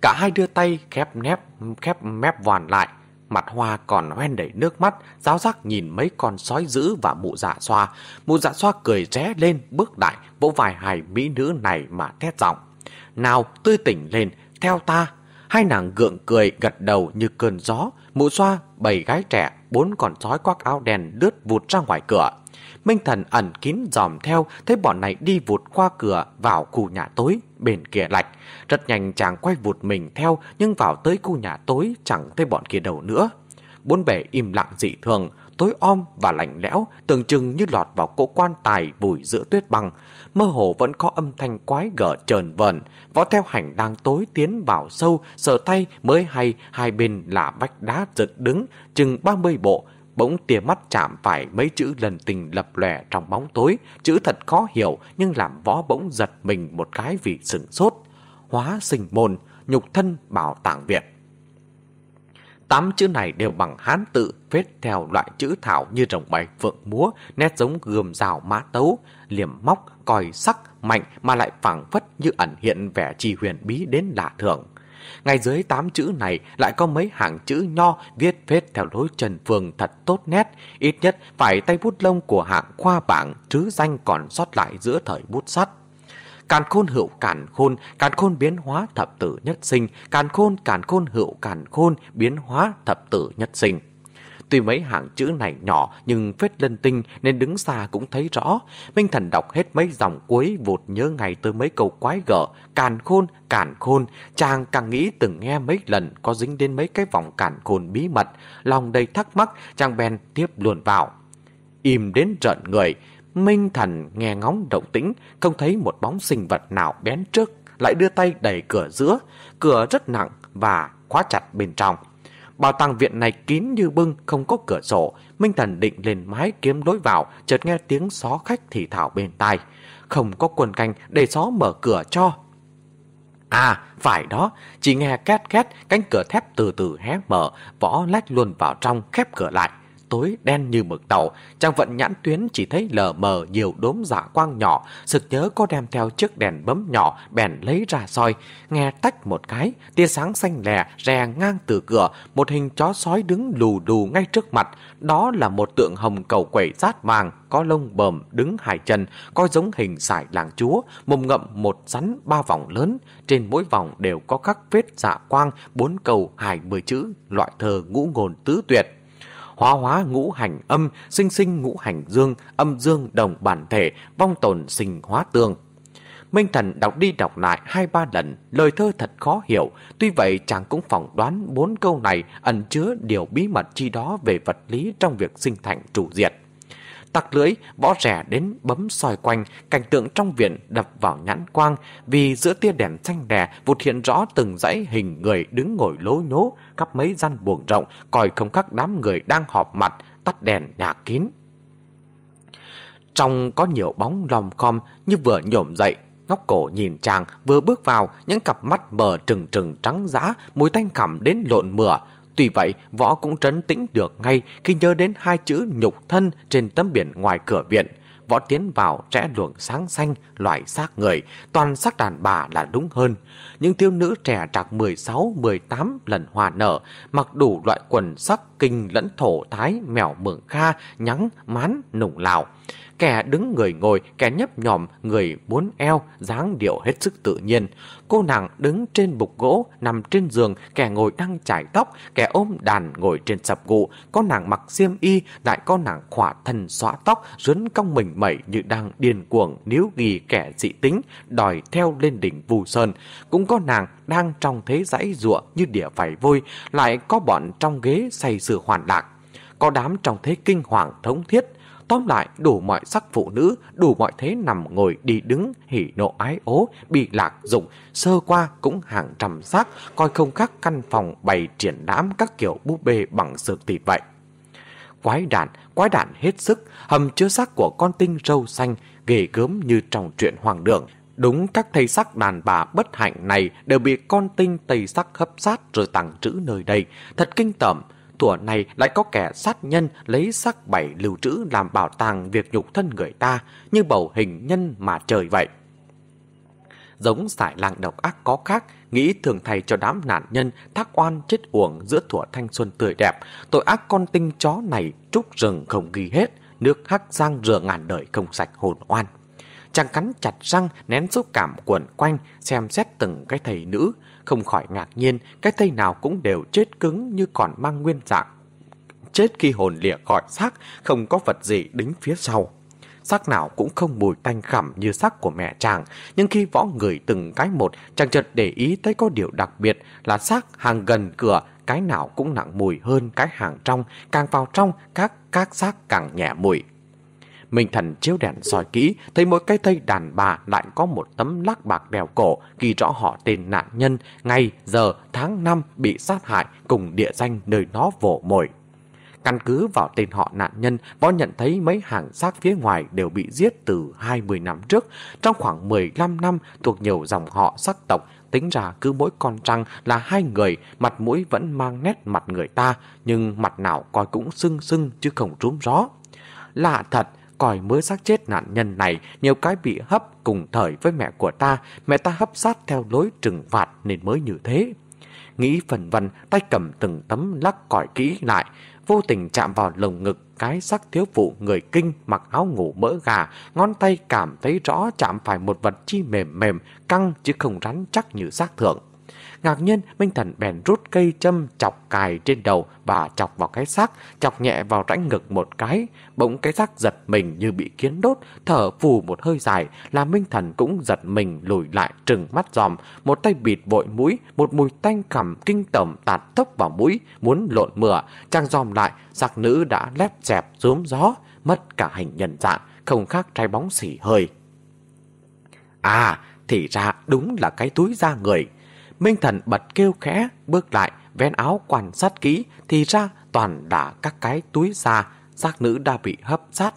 Cả hai đưa tay khép nép, khép mép hoàn lại, Mặt hoa còn hoen đầy nước mắt, giáo giác nhìn mấy con sói dữ và mụ dạ xoa. Mụ dạ xoa cười ré lên, bước đại vỗ vài hài mỹ nữ này mà thét giọng. Nào, tươi tỉnh lên, theo ta. Hai nàng gượng cười, gật đầu như cơn gió. Mụ xoa, bảy gái trẻ, bốn con sói quắc áo đèn lướt vụt ra ngoài cửa. Minh thần ẩn kín dòm theo, thấy bọn này đi vụt qua cửa vào khu nhà tối, bên kia lạch. Rất nhanh chàng quay vụt mình theo, nhưng vào tới khu nhà tối chẳng thấy bọn kia đâu nữa. Bốn bể im lặng dị thường, tối om và lạnh lẽo, tưởng chừng như lọt vào cỗ quan tài vùi giữa tuyết băng. Mơ hồ vẫn có âm thanh quái gở trờn vờn, võ theo hành đang tối tiến vào sâu, sợ tay mới hay hai bên là vách đá giật đứng, chừng 30 bộ, bỗng tia mắt chạm phải mấy chữ lần tình lập lòe trong bóng tối, chữ thật khó hiểu nhưng làm võ bỗng giật mình một cái vì sừng sốt. Hóa sinh môn, nhục thân bảo tàng Việt. Tám chữ này đều bằng hán tự, vết theo loại chữ thảo như rồng bay phượng múa, nét giống gườm rào mã tấu, liềm móc, còi sắc, mạnh mà lại phẳng phất như ẩn hiện vẻ trì huyền bí đến lạ thường. Ngay dưới tám chữ này lại có mấy hàng chữ nho viết phết theo lối Trần Phương thật tốt nét, ít nhất phải tay bút lông của hạng khoa bảng chứ danh còn sót lại giữa thời bút sắt. Càn khôn hữu càn khôn, càn khôn biến hóa thập tử nhất sinh, càn khôn càn khôn hữu càn khôn biến hóa thập tử nhất sinh. Tuy mấy hàng chữ này nhỏ nhưng phết lên tinh nên đứng xa cũng thấy rõ. Minh Thần đọc hết mấy dòng cuối vụt nhớ ngày tới mấy câu quái gở. Càn khôn, càn khôn. Chàng càng nghĩ từng nghe mấy lần có dính đến mấy cái vòng càn khôn bí mật. Lòng đầy thắc mắc, chàng bèn tiếp luồn vào. Im đến rợn người. Minh Thần nghe ngóng động tĩnh, không thấy một bóng sinh vật nào bén trước, lại đưa tay đẩy cửa giữa. Cửa rất nặng và khóa chặt bên trong. Bảo tàng viện này kín như bưng, không có cửa sổ. Minh Thần định lên mái kiếm lối vào, chợt nghe tiếng xó khách thì thảo bên tai. Không có quần canh để xó mở cửa cho. À, phải đó, chỉ nghe két két, cánh cửa thép từ từ hé mở, võ lách luôn vào trong, khép cửa lại tối đen như mực tàu, trang vận nhãn tuyến chỉ thấy lờ mờ nhiều đốm dạ quang nhỏ, sực nhớ có đem theo chiếc đèn bấm nhỏ, bèn lấy ra soi, nghe tách một cái, tia sáng xanh lè, rè ngang từ cửa, một hình chó sói đứng lù đù ngay trước mặt, đó là một tượng hồng cầu quẩy rát vàng, có lông bờm, đứng hai chân, coi giống hình sải làng chúa, mồm ngậm một rắn ba vòng lớn, trên mỗi vòng đều có khắc vết dạ quang, bốn cầu hai mươi chữ, loại thơ ngũ ngôn tứ tuyệt hóa hóa ngũ hành âm, sinh sinh ngũ hành dương, âm dương đồng bản thể, vong tồn sinh hóa tương. Minh Thần đọc đi đọc lại hai ba lần, lời thơ thật khó hiểu, tuy vậy chàng cũng phỏng đoán bốn câu này ẩn chứa điều bí mật chi đó về vật lý trong việc sinh thành trụ diệt tặc lưỡi, võ rẻ đến bấm soi quanh, cảnh tượng trong viện đập vào nhãn quang, vì giữa tia đèn xanh đè vụt hiện rõ từng dãy hình người đứng ngồi lố nhố, khắp mấy gian buồng rộng, coi không các đám người đang họp mặt, tắt đèn nhà kín. Trong có nhiều bóng lòm khom như vừa nhổm dậy, ngóc cổ nhìn chàng vừa bước vào, những cặp mắt mờ trừng trừng trắng dã, mùi tanh khẩm đến lộn mửa, Tuy vậy, võ cũng trấn tĩnh được ngay khi nhớ đến hai chữ nhục thân trên tấm biển ngoài cửa viện. võ tiến vào rẽ luồng sáng xanh, loại xác người, toàn xác đàn bà là đúng hơn. Những thiếu nữ trẻ trạc 16, 18 lần hòa nở, mặc đủ loại quần sắc kinh lẫn thổ thái, mèo mường kha, nhắng, mán, nùng lào. Kẻ đứng người ngồi, kẻ nhấp nhòm, người muốn eo, dáng điệu hết sức tự nhiên. Cô nàng đứng trên bục gỗ, nằm trên giường, kẻ ngồi đang chải tóc, kẻ ôm đàn ngồi trên sập gụ. Có nàng mặc xiêm y, lại con nàng khỏa thân xóa tóc, rướn cong mình mẩy như đang điên cuồng níu ghi kẻ dị tính, đòi theo lên đỉnh vù sơn. Cũng có nàng đang trong thế dãy ruộng như địa phải vôi, lại có bọn trong ghế say sự hoàn lạc. Có đám trong thế kinh hoàng thống thiết, Tóm lại, đủ mọi sắc phụ nữ, đủ mọi thế nằm ngồi đi đứng, hỉ nộ ái ố, bị lạc dụng, sơ qua cũng hàng trăm xác, coi không khác căn phòng bày triển lãm các kiểu búp bê bằng sược thịt vậy. Quái đạn, quái đạn hết sức, hầm chứa xác của con tinh râu xanh, ghê gớm như trong truyện hoàng đường. Đúng các thầy sắc đàn bà bất hạnh này đều bị con tinh tây sắc hấp sát rồi tặng trữ nơi đây, thật kinh tởm Thủa này lại có kẻ sát nhân lấy sắc bảy lưu trữ làm bảo tàng việc nhục thân người ta như bầu hình nhân mà trời vậy. Giống sải làng độc ác có khác, nghĩ thường thầy cho đám nạn nhân thác oan chết uổng giữa thủa thanh xuân tươi đẹp. Tội ác con tinh chó này trúc rừng không ghi hết, nước hắc giang rửa ngàn đời không sạch hồn oan. Chàng cắn chặt răng, nén xúc cảm quẩn quanh, xem xét từng cái thầy nữ, không khỏi ngạc nhiên, cái thây nào cũng đều chết cứng như còn mang nguyên dạng. Chết khi hồn lìa khỏi xác, không có vật gì đứng phía sau. Xác nào cũng không mùi tanh khẩm như xác của mẹ chàng, nhưng khi võ người từng cái một, chàng chợt để ý thấy có điều đặc biệt là xác hàng gần cửa, cái nào cũng nặng mùi hơn cái hàng trong, càng vào trong các các xác càng nhẹ mùi. Minh Thần chiếu đèn soi kỹ, thấy mỗi cái thây đàn bà lại có một tấm lắc bạc đèo cổ, ghi rõ họ tên nạn nhân, ngày, giờ, tháng năm bị sát hại cùng địa danh nơi nó vổ mồi. Căn cứ vào tên họ nạn nhân, võ nhận thấy mấy hàng xác phía ngoài đều bị giết từ 20 năm trước. Trong khoảng 15 năm thuộc nhiều dòng họ sắc tộc, tính ra cứ mỗi con trăng là hai người, mặt mũi vẫn mang nét mặt người ta, nhưng mặt nào coi cũng sưng sưng chứ không trúm rõ Lạ thật, coi mới xác chết nạn nhân này nhiều cái bị hấp cùng thời với mẹ của ta, mẹ ta hấp sát theo lối trừng phạt nên mới như thế. Nghĩ phần vần, tay cầm từng tấm lắc còi kỹ lại, vô tình chạm vào lồng ngực cái sắc thiếu phụ người kinh mặc áo ngủ mỡ gà, ngón tay cảm thấy rõ chạm phải một vật chi mềm mềm, căng chứ không rắn chắc như xác thượng. Ngạc nhiên, Minh Thần bèn rút cây châm chọc cài trên đầu và chọc vào cái xác, chọc nhẹ vào rãnh ngực một cái. Bỗng cái xác giật mình như bị kiến đốt, thở phù một hơi dài, làm Minh Thần cũng giật mình lùi lại trừng mắt giòm, một tay bịt vội mũi, một mùi tanh cằm kinh tởm tạt tốc vào mũi, muốn lộn mửa, trang giòm lại, giặc nữ đã lép dẹp rúm gió, mất cả hình nhân dạng, không khác trái bóng xỉ hơi. À, thì ra đúng là cái túi da người. Minh Thần bật kêu khẽ, bước lại, vén áo quan sát kỹ, thì ra toàn đã các cái túi da, xác nữ đã bị hấp sát.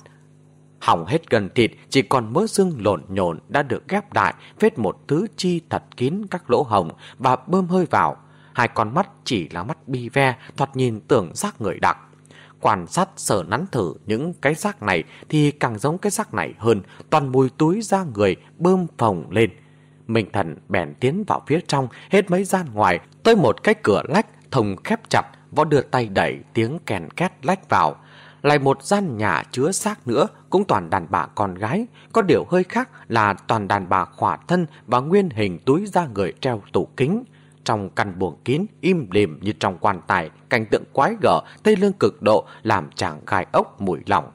Hỏng hết gần thịt, chỉ còn mớ xương lộn nhộn đã được ghép lại, vết một thứ chi thật kín các lỗ hồng và bơm hơi vào. Hai con mắt chỉ là mắt bi ve, thoạt nhìn tưởng xác người đặc. Quan sát sở nắn thử những cái xác này thì càng giống cái xác này hơn, toàn mùi túi da người bơm phồng lên. Minh Thần bèn tiến vào phía trong, hết mấy gian ngoài, tới một cái cửa lách, thùng khép chặt, võ đưa tay đẩy, tiếng kèn két lách vào. Lại một gian nhà chứa xác nữa, cũng toàn đàn bà con gái. Có điều hơi khác là toàn đàn bà khỏa thân và nguyên hình túi da người treo tủ kính. Trong căn buồng kín, im lìm như trong quan tài, cảnh tượng quái gở, tây lương cực độ, làm chàng gai ốc mùi lòng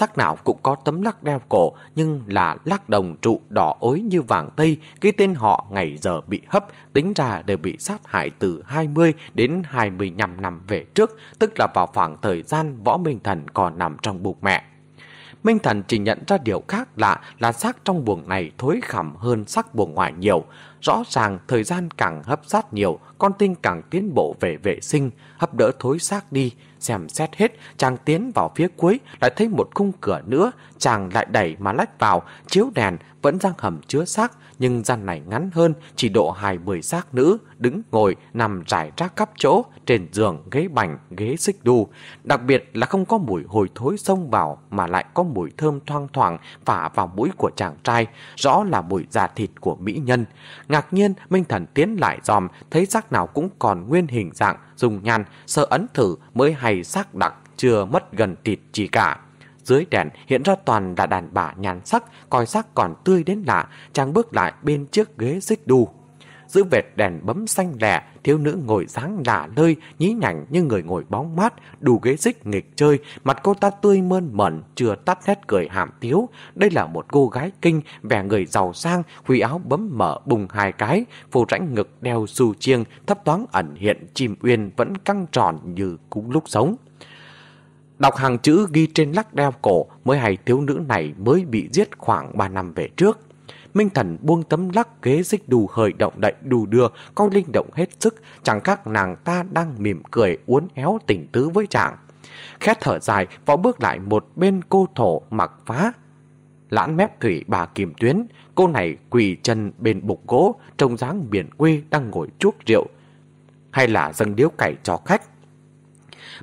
sắc nào cũng có tấm lắc đeo cổ, nhưng là lắc đồng trụ đỏ ối như vàng tây, cái tên họ ngày giờ bị hấp, tính ra đều bị sát hại từ 20 đến 25 năm về trước, tức là vào khoảng thời gian võ minh thần còn nằm trong bụng mẹ. Minh Thần chỉ nhận ra điều khác lạ là xác trong buồng này thối khẩm hơn sắc buồng ngoài nhiều. rõ ràng thời gian càng hấp sát nhiều, con tinh càng tiến bộ về vệ sinh, hấp đỡ thối xác đi. Xem xét hết, chàng tiến vào phía cuối, lại thấy một khung cửa nữa, chàng lại đẩy mà lách vào, chiếu đèn, vẫn giang hầm chứa xác, nhưng gian này ngắn hơn, chỉ độ hai mươi xác nữ, đứng ngồi, nằm rải rác khắp chỗ, trên giường, ghế bành, ghế xích đu. Đặc biệt là không có mùi hồi thối sông vào, mà lại có mùi thơm thoang thoảng phả vào mũi của chàng trai, rõ là mùi da thịt của mỹ nhân. Ngạc nhiên, Minh Thần tiến lại dòm, thấy xác nào cũng còn nguyên hình dạng, dùng nhan, sơ ấn thử mới hay xác đặc, chưa mất gần thịt chỉ cả. Dưới đèn hiện ra toàn là đàn bà nhàn sắc, coi sắc còn tươi đến lạ, chàng bước lại bên chiếc ghế xích đu. Giữ vệt đèn bấm xanh lẻ, thiếu nữ ngồi dáng lạ lơi, nhí nhảnh như người ngồi bóng mát, đủ ghế xích nghịch chơi, mặt cô ta tươi mơn mẩn, chưa tắt hết cười hàm tiếu. Đây là một cô gái kinh, vẻ người giàu sang, huy áo bấm mở bùng hai cái, phù rãnh ngực đeo su chiêng, thấp thoáng ẩn hiện chim uyên vẫn căng tròn như cũng lúc sống. Đọc hàng chữ ghi trên lắc đeo cổ mới hay thiếu nữ này mới bị giết khoảng 3 năm về trước. Minh Thần buông tấm lắc ghế xích đù hơi động đậy đù đưa, coi linh động hết sức, chẳng các nàng ta đang mỉm cười uốn éo tình tứ với chàng. Khét thở dài, võ bước lại một bên cô thổ mặc phá. Lãn mép thủy bà kìm tuyến, cô này quỳ chân bên bục gỗ, trông dáng biển quê đang ngồi chuốc rượu. Hay là dâng điếu cày cho khách.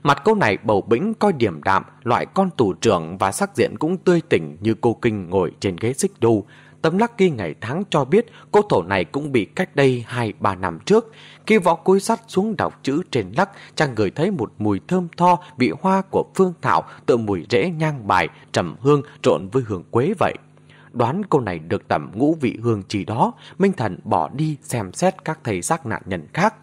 Mặt cô này bầu bĩnh coi điểm đạm, loại con tù trưởng và sắc diện cũng tươi tỉnh như cô kinh ngồi trên ghế xích đu. Tấm lắc ghi ngày tháng cho biết cô thổ này cũng bị cách đây 2-3 năm trước. Khi võ cúi sắt xuống đọc chữ trên lắc, chàng ngửi thấy một mùi thơm tho vị hoa của phương thảo tự mùi rễ nhang bài, trầm hương trộn với hương quế vậy. Đoán cô này được tầm ngũ vị hương chỉ đó, Minh Thần bỏ đi xem xét các thầy xác nạn nhân khác.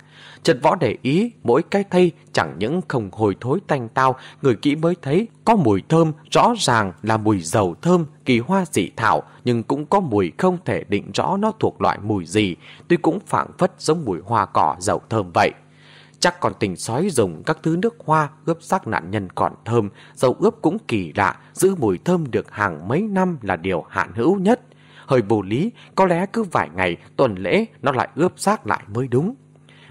Trần võ để ý, mỗi cái thây chẳng những không hồi thối tanh tao, người kỹ mới thấy có mùi thơm rõ ràng là mùi dầu thơm, kỳ hoa dị thảo, nhưng cũng có mùi không thể định rõ nó thuộc loại mùi gì, tuy cũng phảng phất giống mùi hoa cỏ dầu thơm vậy. Chắc còn tình sói dùng các thứ nước hoa ướp xác nạn nhân còn thơm, dầu ướp cũng kỳ lạ, giữ mùi thơm được hàng mấy năm là điều hạn hữu nhất. Hơi vô lý, có lẽ cứ vài ngày, tuần lễ nó lại ướp xác lại mới đúng.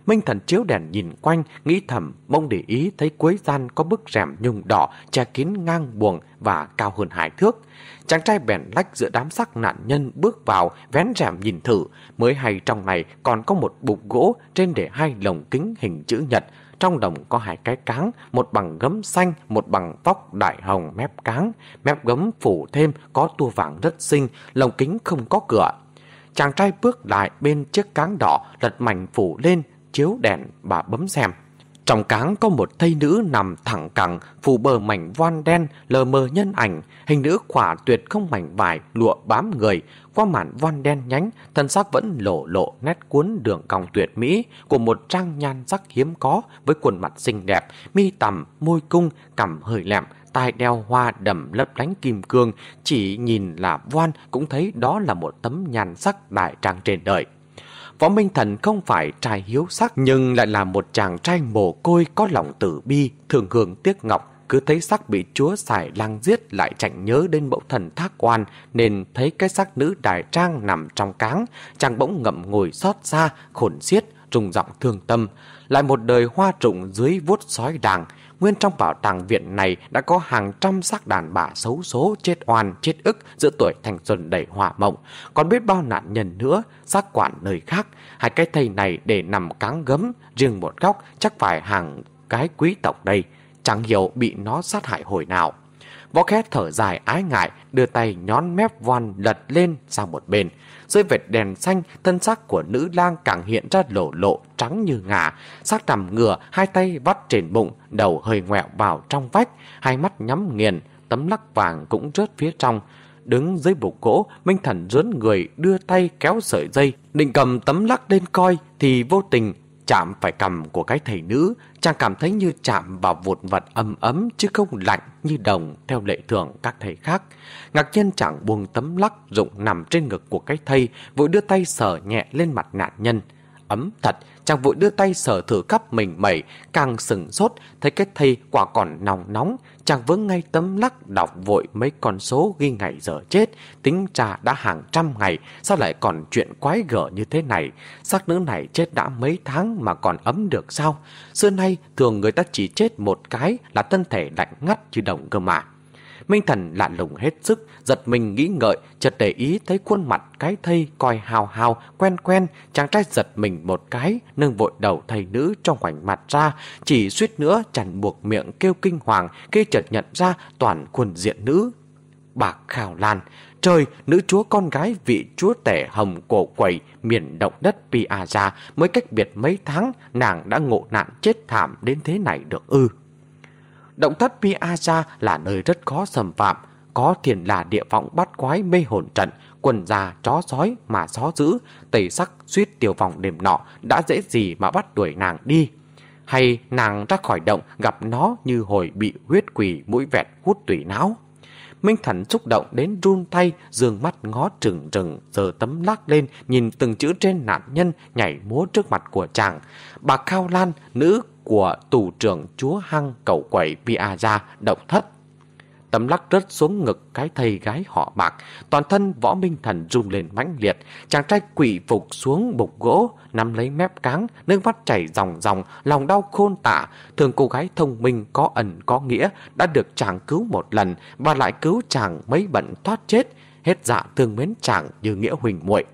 Minh Thần chiếu đèn nhìn quanh, nghĩ thầm, mong để ý thấy cuối gian có bức rèm nhung đỏ che kín ngang buồng và cao hơn hai thước. Chàng trai bèn lách giữa đám sắc nạn nhân bước vào, vén rèm nhìn thử, mới hay trong này còn có một bục gỗ trên để hai lồng kính hình chữ nhật, trong đồng có hai cái cáng, một bằng gấm xanh, một bằng vóc đại hồng mép cáng, mép gấm phủ thêm có tua vàng rất xinh, lồng kính không có cửa. Chàng trai bước lại bên chiếc cáng đỏ, lật mảnh phủ lên, chiếu đèn bà bấm xem. Trong cáng có một thây nữ nằm thẳng cẳng, phủ bờ mảnh voan đen, lờ mờ nhân ảnh, hình nữ khỏa tuyệt không mảnh vải, lụa bám người, qua màn voan đen nhánh, thân xác vẫn lộ lộ nét cuốn đường cong tuyệt mỹ của một trang nhan sắc hiếm có với khuôn mặt xinh đẹp, mi tầm, môi cung, cằm hơi lẹm, tai đeo hoa đầm lấp lánh kim cương, chỉ nhìn là voan cũng thấy đó là một tấm nhan sắc đại trang trên đời. Võ Minh Thần không phải trai hiếu sắc nhưng lại là một chàng trai mồ côi có lòng tử bi, thường hưởng tiếc ngọc. Cứ thấy sắc bị chúa xài lang giết lại chẳng nhớ đến mẫu thần thác quan nên thấy cái sắc nữ đại trang nằm trong cáng, chàng bỗng ngậm ngồi xót xa, khổn xiết, trùng giọng thương tâm. Lại một đời hoa trụng dưới vuốt sói đàng, nguyên trong bảo tàng viện này đã có hàng trăm xác đàn bà xấu số chết oan, chết ức giữa tuổi thành xuân đầy hỏa mộng. Còn biết bao nạn nhân nữa, xác quản nơi khác. Hai cái thầy này để nằm cáng gấm, riêng một góc chắc phải hàng cái quý tộc đây. Chẳng hiểu bị nó sát hại hồi nào. Võ khét thở dài ái ngại, đưa tay nhón mép voan lật lên sang một bên. Dưới vệt đèn xanh, thân xác của nữ lang càng hiện ra lộ lộ, trắng như ngà. Xác nằm ngửa, hai tay vắt trên bụng, đầu hơi ngoẹo vào trong vách, hai mắt nhắm nghiền, tấm lắc vàng cũng rớt phía trong. Đứng dưới bục gỗ, Minh Thần rướn người đưa tay kéo sợi dây, định cầm tấm lắc lên coi thì vô tình chạm phải cầm của cái thầy nữ, chàng cảm thấy như chạm vào vụt vật ấm ấm chứ không lạnh như đồng theo lệ thường các thầy khác. Ngạc nhiên chàng buông tấm lắc rụng nằm trên ngực của cái thầy, vội đưa tay sờ nhẹ lên mặt nạn nhân. ấm thật, chàng vội đưa tay sờ thử khắp mình mẩy, càng sừng sốt, thấy cái thây quả còn nóng nóng, chàng vướng ngay tấm lắc đọc vội mấy con số ghi ngày giờ chết, tính trà đã hàng trăm ngày, sao lại còn chuyện quái gở như thế này, xác nữ này chết đã mấy tháng mà còn ấm được sao, xưa nay thường người ta chỉ chết một cái là thân thể lạnh ngắt như đồng cơ mà. Minh Thần lạ lùng hết sức, giật mình nghĩ ngợi, chợt để ý thấy khuôn mặt cái thây coi hào hào, quen quen, chàng trai giật mình một cái, nâng vội đầu thầy nữ trong khoảnh mặt ra, chỉ suýt nữa chẳng buộc miệng kêu kinh hoàng khi chợt nhận ra toàn quần diện nữ. Bạc Khảo Lan, trời, nữ chúa con gái vị chúa tể hồng cổ quẩy miền động đất Piazza mới cách biệt mấy tháng, nàng đã ngộ nạn chết thảm đến thế này được ư. Động thất Piazza là nơi rất khó xâm phạm, có thiền là địa vọng bắt quái mê hồn trận, quần già chó sói mà xó giữ, tẩy sắc suýt tiêu vòng đêm nọ, đã dễ gì mà bắt đuổi nàng đi. Hay nàng ra khỏi động gặp nó như hồi bị huyết quỷ mũi vẹt hút tủy não. Minh Thần xúc động đến run tay, dương mắt ngó trừng trừng, giờ tấm lắc lên, nhìn từng chữ trên nạn nhân nhảy múa trước mặt của chàng. Bà Cao Lan, nữ của tù trưởng chúa Hăng cầu quẩy Piazza động thất. Tấm lắc rớt xuống ngực cái thầy gái họ bạc, toàn thân võ minh thần rung lên mãnh liệt, chàng trai quỷ phục xuống bục gỗ, nắm lấy mép cáng, nước mắt chảy ròng ròng, lòng đau khôn tả. Thường cô gái thông minh có ẩn có nghĩa đã được chàng cứu một lần và lại cứu chàng mấy bận thoát chết, hết dạ thương mến chàng như nghĩa huỳnh muội.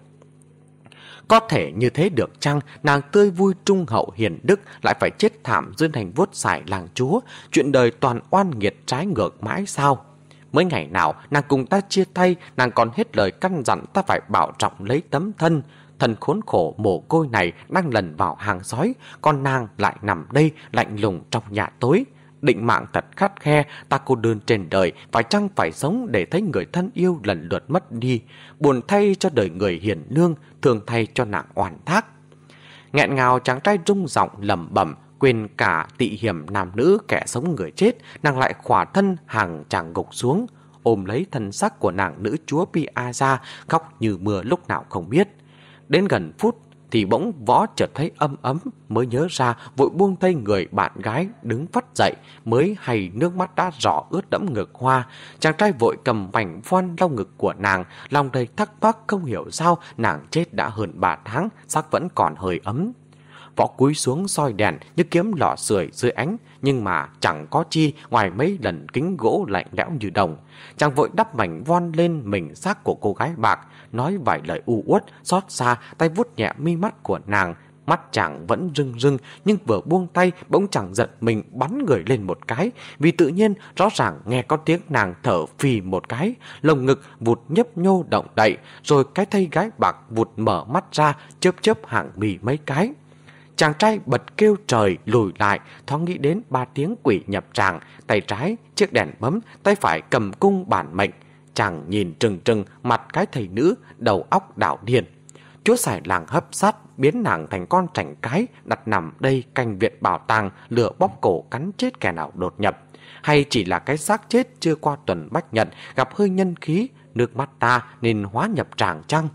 Có thể như thế được chăng nàng tươi vui trung hậu hiền đức lại phải chết thảm dưới hành vuốt xài làng chúa, chuyện đời toàn oan nghiệt trái ngược mãi sao? mới ngày nào nàng cùng ta chia tay, nàng còn hết lời căn dặn ta phải bảo trọng lấy tấm thân. Thần khốn khổ mồ côi này đang lần vào hàng sói, còn nàng lại nằm đây lạnh lùng trong nhà tối định mạng thật khát khe, ta cô đơn trên đời, phải chăng phải sống để thấy người thân yêu lần lượt mất đi, buồn thay cho đời người hiền lương, thường thay cho nàng oan thác. Nghẹn ngào chàng trai rung giọng lầm bẩm quên cả tị hiểm nam nữ kẻ sống người chết, nàng lại khỏa thân hàng chàng gục xuống, ôm lấy thân xác của nàng nữ chúa Piazza, khóc như mưa lúc nào không biết. Đến gần phút thì bỗng võ chợt thấy âm ấm mới nhớ ra vội buông tay người bạn gái đứng phát dậy mới hay nước mắt đã rõ ướt đẫm ngực hoa chàng trai vội cầm mảnh voan lau ngực của nàng lòng đầy thắc mắc không hiểu sao nàng chết đã hơn ba tháng sắc vẫn còn hơi ấm Võ cúi xuống soi đèn như kiếm lọ sưởi dưới ánh, nhưng mà chẳng có chi ngoài mấy lần kính gỗ lạnh lẽo như đồng. Chàng vội đắp mảnh von lên mình xác của cô gái bạc, nói vài lời u uất, xót xa, tay vuốt nhẹ mi mắt của nàng. Mắt chàng vẫn rưng rưng, nhưng vừa buông tay bỗng chẳng giật mình bắn người lên một cái, vì tự nhiên rõ ràng nghe có tiếng nàng thở phì một cái, lồng ngực vụt nhấp nhô động đậy, rồi cái thây gái bạc vụt mở mắt ra, chớp chớp hàng mì mấy cái. Chàng trai bật kêu trời lùi lại, thoáng nghĩ đến ba tiếng quỷ nhập tràng, tay trái chiếc đèn bấm, tay phải cầm cung bản mệnh. Chàng nhìn trừng trừng mặt cái thầy nữ, đầu óc đảo điên. Chúa xài làng hấp sát, biến nàng thành con trảnh cái, đặt nằm đây canh viện bảo tàng, lửa bóp cổ cắn chết kẻ nào đột nhập. Hay chỉ là cái xác chết chưa qua tuần bách nhận, gặp hơi nhân khí, nước mắt ta nên hóa nhập tràng chăng?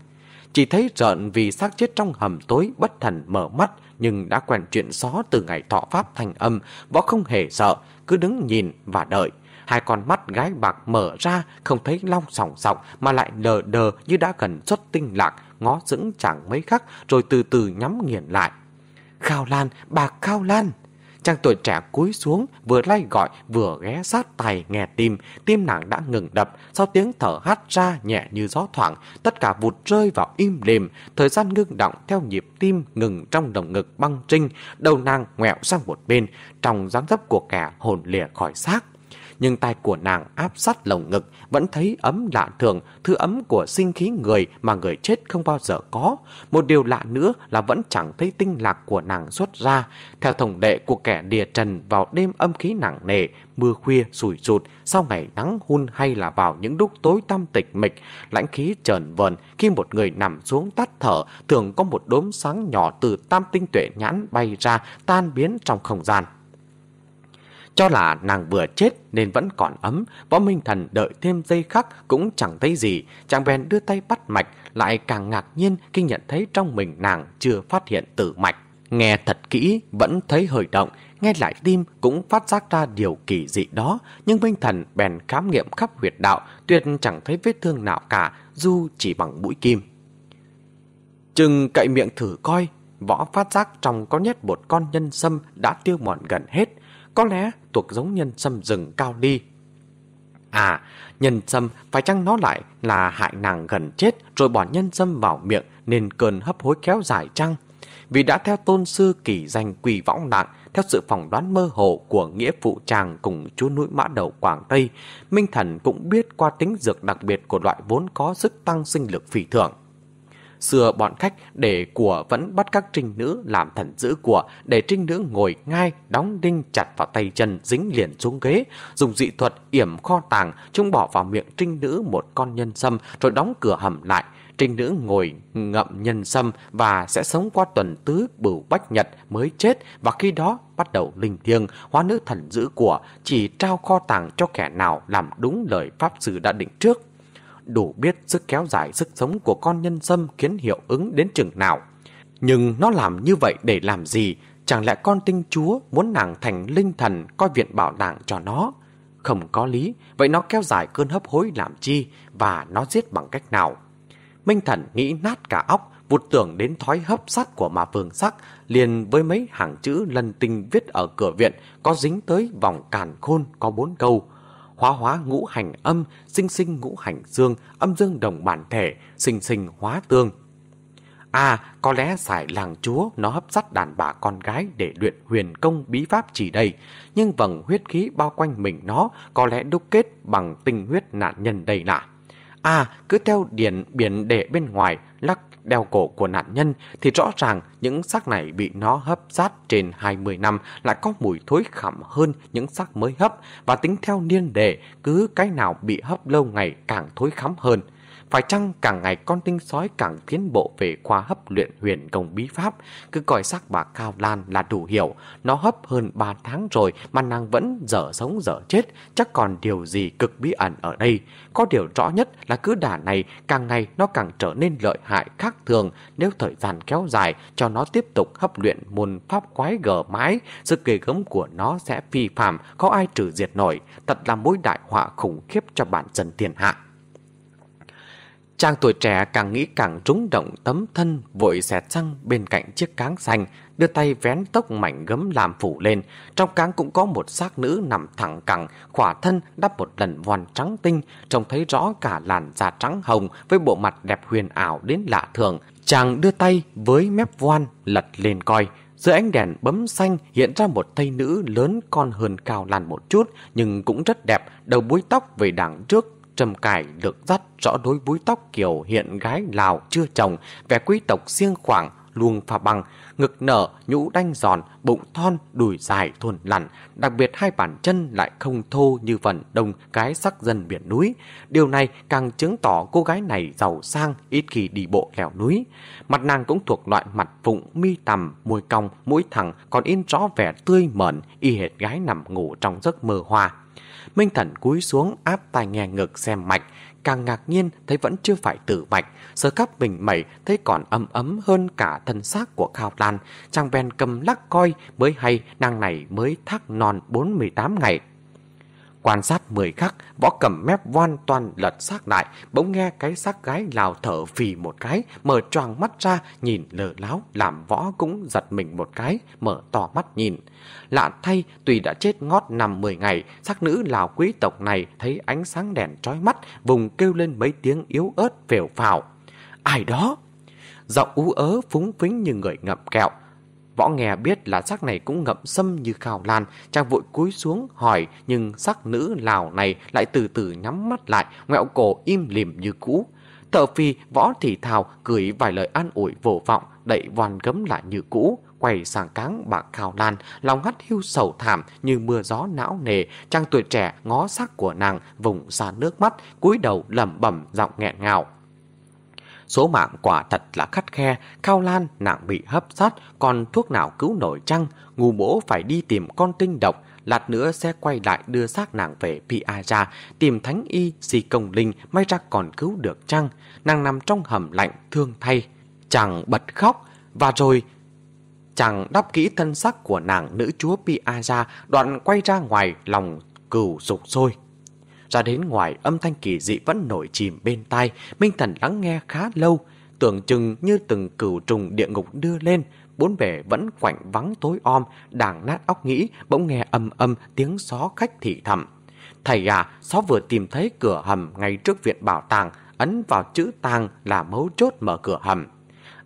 Chỉ thấy rợn vì xác chết trong hầm tối bất thần mở mắt, nhưng đã quen chuyện xó từ ngày thọ pháp thành âm, võ không hề sợ, cứ đứng nhìn và đợi. Hai con mắt gái bạc mở ra, không thấy long sòng sọc mà lại lờ đờ như đã gần xuất tinh lạc, ngó dững chẳng mấy khắc rồi từ từ nhắm nghiền lại. Khao Lan, bạc Khao Lan! Chàng tuổi trẻ cúi xuống, vừa lay gọi, vừa ghé sát tay nghe tim. Tim nàng đã ngừng đập, sau tiếng thở hắt ra nhẹ như gió thoảng, tất cả vụt rơi vào im lìm. Thời gian ngưng động theo nhịp tim ngừng trong đồng ngực băng trinh, đầu nàng ngoẹo sang một bên, trong dáng dấp của kẻ hồn lìa khỏi xác nhưng tay của nàng áp sát lồng ngực vẫn thấy ấm lạ thường, thứ ấm của sinh khí người mà người chết không bao giờ có. Một điều lạ nữa là vẫn chẳng thấy tinh lạc của nàng xuất ra. Theo thông lệ của kẻ địa trần vào đêm âm khí nặng nề, mưa khuya sủi sụt, sau ngày nắng hun hay là vào những lúc tối tăm tịch mịch, lãnh khí trờn vờn khi một người nằm xuống tắt thở, thường có một đốm sáng nhỏ từ tam tinh tuệ nhãn bay ra tan biến trong không gian. Cho là nàng vừa chết nên vẫn còn ấm, võ minh thần đợi thêm giây khắc cũng chẳng thấy gì. Chàng bèn đưa tay bắt mạch, lại càng ngạc nhiên khi nhận thấy trong mình nàng chưa phát hiện tử mạch. Nghe thật kỹ, vẫn thấy hơi động, nghe lại tim cũng phát giác ra điều kỳ dị đó, nhưng Minh Thần bèn khám nghiệm khắp huyệt đạo, tuyệt chẳng thấy vết thương nào cả, du chỉ bằng mũi kim. Chừng cậy miệng thử coi, võ phát giác trong có nhét một con nhân sâm đã tiêu mòn gần hết, có lẽ thuộc giống nhân sâm rừng cao đi. À, nhân sâm phải chăng nó lại là hại nàng gần chết rồi bỏ nhân sâm vào miệng nên cơn hấp hối kéo dài chăng? Vì đã theo tôn sư kỳ danh quỷ võng đặng theo sự phỏng đoán mơ hồ của nghĩa phụ chàng cùng chú núi mã đầu Quảng Tây, Minh Thần cũng biết qua tính dược đặc biệt của loại vốn có sức tăng sinh lực phỉ thưởng. Xưa bọn khách để của vẫn bắt các trinh nữ làm thần giữ của để trinh nữ ngồi ngay đóng đinh chặt vào tay chân dính liền xuống ghế, dùng dị thuật yểm kho tàng, chúng bỏ vào miệng trinh nữ một con nhân sâm rồi đóng cửa hầm lại, trinh nữ ngồi ngậm nhân sâm và sẽ sống qua tuần tứ bửu bách nhật mới chết và khi đó bắt đầu linh thiêng, hóa nữ thần giữ của, chỉ trao kho tàng cho kẻ nào làm đúng lời Pháp Sư đã định trước. Đủ biết sức kéo dài sức sống của con nhân sâm khiến hiệu ứng đến chừng nào. Nhưng nó làm như vậy để làm gì? Chẳng lẽ con tinh chúa muốn nàng thành linh thần coi viện bảo nàng cho nó? Không có lý, vậy nó kéo dài cơn hấp hối làm chi và nó giết bằng cách nào? Minh Thần nghĩ nát cả óc, vụt tưởng đến thói hấp sát của mà vương sắc, liền với mấy hàng chữ lân tinh viết ở cửa viện, có dính tới vòng càn khôn có bốn câu. Hóa hóa ngũ hành âm, sinh sinh ngũ hành dương, âm dương đồng bản thể, sinh sinh hóa tương. À, có lẽ giải làng chúa nó hấp dắt đàn bà con gái để luyện huyền công bí pháp chỉ đây, nhưng vầng huyết khí bao quanh mình nó có lẽ đúc kết bằng tinh huyết nạn nhân đầy nạ. À, cứ theo điển biển để bên ngoài lắc đeo cổ của nạn nhân thì rõ ràng những xác này bị nó hấp sát trên 20 năm lại có mùi thối khẩm hơn những xác mới hấp và tính theo niên đề cứ cái nào bị hấp lâu ngày càng thối khắm hơn. Phải chăng càng ngày con tinh sói càng tiến bộ về khoa hấp luyện huyền công bí pháp, cứ coi sắc bà Cao Lan là đủ hiểu, nó hấp hơn 3 tháng rồi mà nàng vẫn dở sống dở chết, chắc còn điều gì cực bí ẩn ở đây. Có điều rõ nhất là cứ đả này càng ngày nó càng trở nên lợi hại khác thường. Nếu thời gian kéo dài cho nó tiếp tục hấp luyện môn pháp quái gở mái, sự kỳ gấm của nó sẽ phi phạm, có ai trừ diệt nổi, thật là mối đại họa khủng khiếp cho bản dân tiền hạ. Chàng tuổi trẻ càng nghĩ càng trúng động tấm thân vội xẹt răng bên cạnh chiếc cáng xanh, đưa tay vén tóc mảnh gấm làm phủ lên. Trong cáng cũng có một xác nữ nằm thẳng cẳng, khỏa thân đắp một lần voan trắng tinh, trông thấy rõ cả làn da trắng hồng với bộ mặt đẹp huyền ảo đến lạ thường. Chàng đưa tay với mép voan lật lên coi. Dưới ánh đèn bấm xanh hiện ra một thây nữ lớn con hơn cao làn một chút nhưng cũng rất đẹp, đầu búi tóc về đằng trước trầm cải được dắt rõ đối búi tóc kiểu hiện gái Lào chưa chồng, vẻ quý tộc riêng khoảng, luồng pha băng, ngực nở, nhũ đanh giòn, bụng thon, đùi dài thuần lặn, đặc biệt hai bàn chân lại không thô như phần đông cái sắc dân biển núi. Điều này càng chứng tỏ cô gái này giàu sang, ít khi đi bộ leo núi. Mặt nàng cũng thuộc loại mặt vụng, mi tầm, môi cong, mũi thẳng, còn in rõ vẻ tươi mởn, y hệt gái nằm ngủ trong giấc mơ hoa. Minh Thần cúi xuống áp tai nghe ngực xem mạch, càng ngạc nhiên thấy vẫn chưa phải tử mạch, sơ cấp bình mẩy thấy còn ấm ấm hơn cả thân xác của Khao Lan, chàng bèn cầm lắc coi mới hay nàng này mới thác non 48 ngày. Quan sát mười khắc, võ cầm mép voan toàn lật xác lại, bỗng nghe cái xác gái lào thở phì một cái, mở tròn mắt ra, nhìn lờ láo, làm võ cũng giật mình một cái, mở to mắt nhìn. Lạ thay, tuy đã chết ngót năm mười ngày, xác nữ lào quý tộc này thấy ánh sáng đèn trói mắt, vùng kêu lên mấy tiếng yếu ớt phèo phào. Ai đó? Giọng ú ớ phúng phính như người ngậm kẹo, Võ nghe biết là sắc này cũng ngậm sâm như khảo lan, chàng vội cúi xuống hỏi, nhưng sắc nữ lào này lại từ từ nhắm mắt lại, ngẹo cổ im lìm như cũ. Thợ phi, võ thì thào, cười vài lời an ủi vô vọng, đậy vòn gấm lại như cũ, quay sang cáng bạc khảo lan, lòng hắt hưu sầu thảm như mưa gió não nề, chàng tuổi trẻ ngó sắc của nàng, vùng xa nước mắt, cúi đầu lẩm bẩm giọng nghẹn ngào. Số mạng quả thật là khắt khe, Cao Lan nàng bị hấp sát, còn thuốc nào cứu nổi chăng? Ngu bố phải đi tìm con tinh độc, lát nữa sẽ quay lại đưa xác nàng về Piaja, tìm thánh y si công linh may ra còn cứu được chăng. Nàng nằm trong hầm lạnh thương thay, chàng bật khóc, và rồi chàng đắp kỹ thân sắc của nàng nữ chúa Piaja, đoạn quay ra ngoài lòng cừu rục sôi. Ra đến ngoài âm thanh kỳ dị vẫn nổi chìm bên tai, Minh Thần lắng nghe khá lâu, tưởng chừng như từng cửu trùng địa ngục đưa lên, bốn bề vẫn quạnh vắng tối om, đàng nát óc nghĩ, bỗng nghe âm âm tiếng xó khách thị thầm. Thầy à, xó vừa tìm thấy cửa hầm ngay trước viện bảo tàng, ấn vào chữ tàng là mấu chốt mở cửa hầm.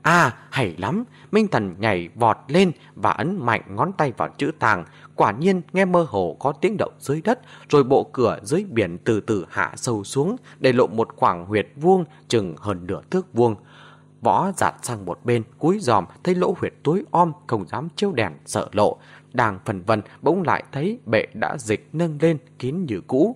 À, hay lắm, Minh Thần nhảy vọt lên và ấn mạnh ngón tay vào chữ tàng. Quả nhiên nghe mơ hồ có tiếng động dưới đất, rồi bộ cửa dưới biển từ từ hạ sâu xuống, để lộ một khoảng huyệt vuông chừng hơn nửa thước vuông. Võ giạt sang một bên, cúi giòm thấy lỗ huyệt tối om, không dám chiếu đèn, sợ lộ. Đang phần vần bỗng lại thấy bệ đã dịch nâng lên, kín như cũ.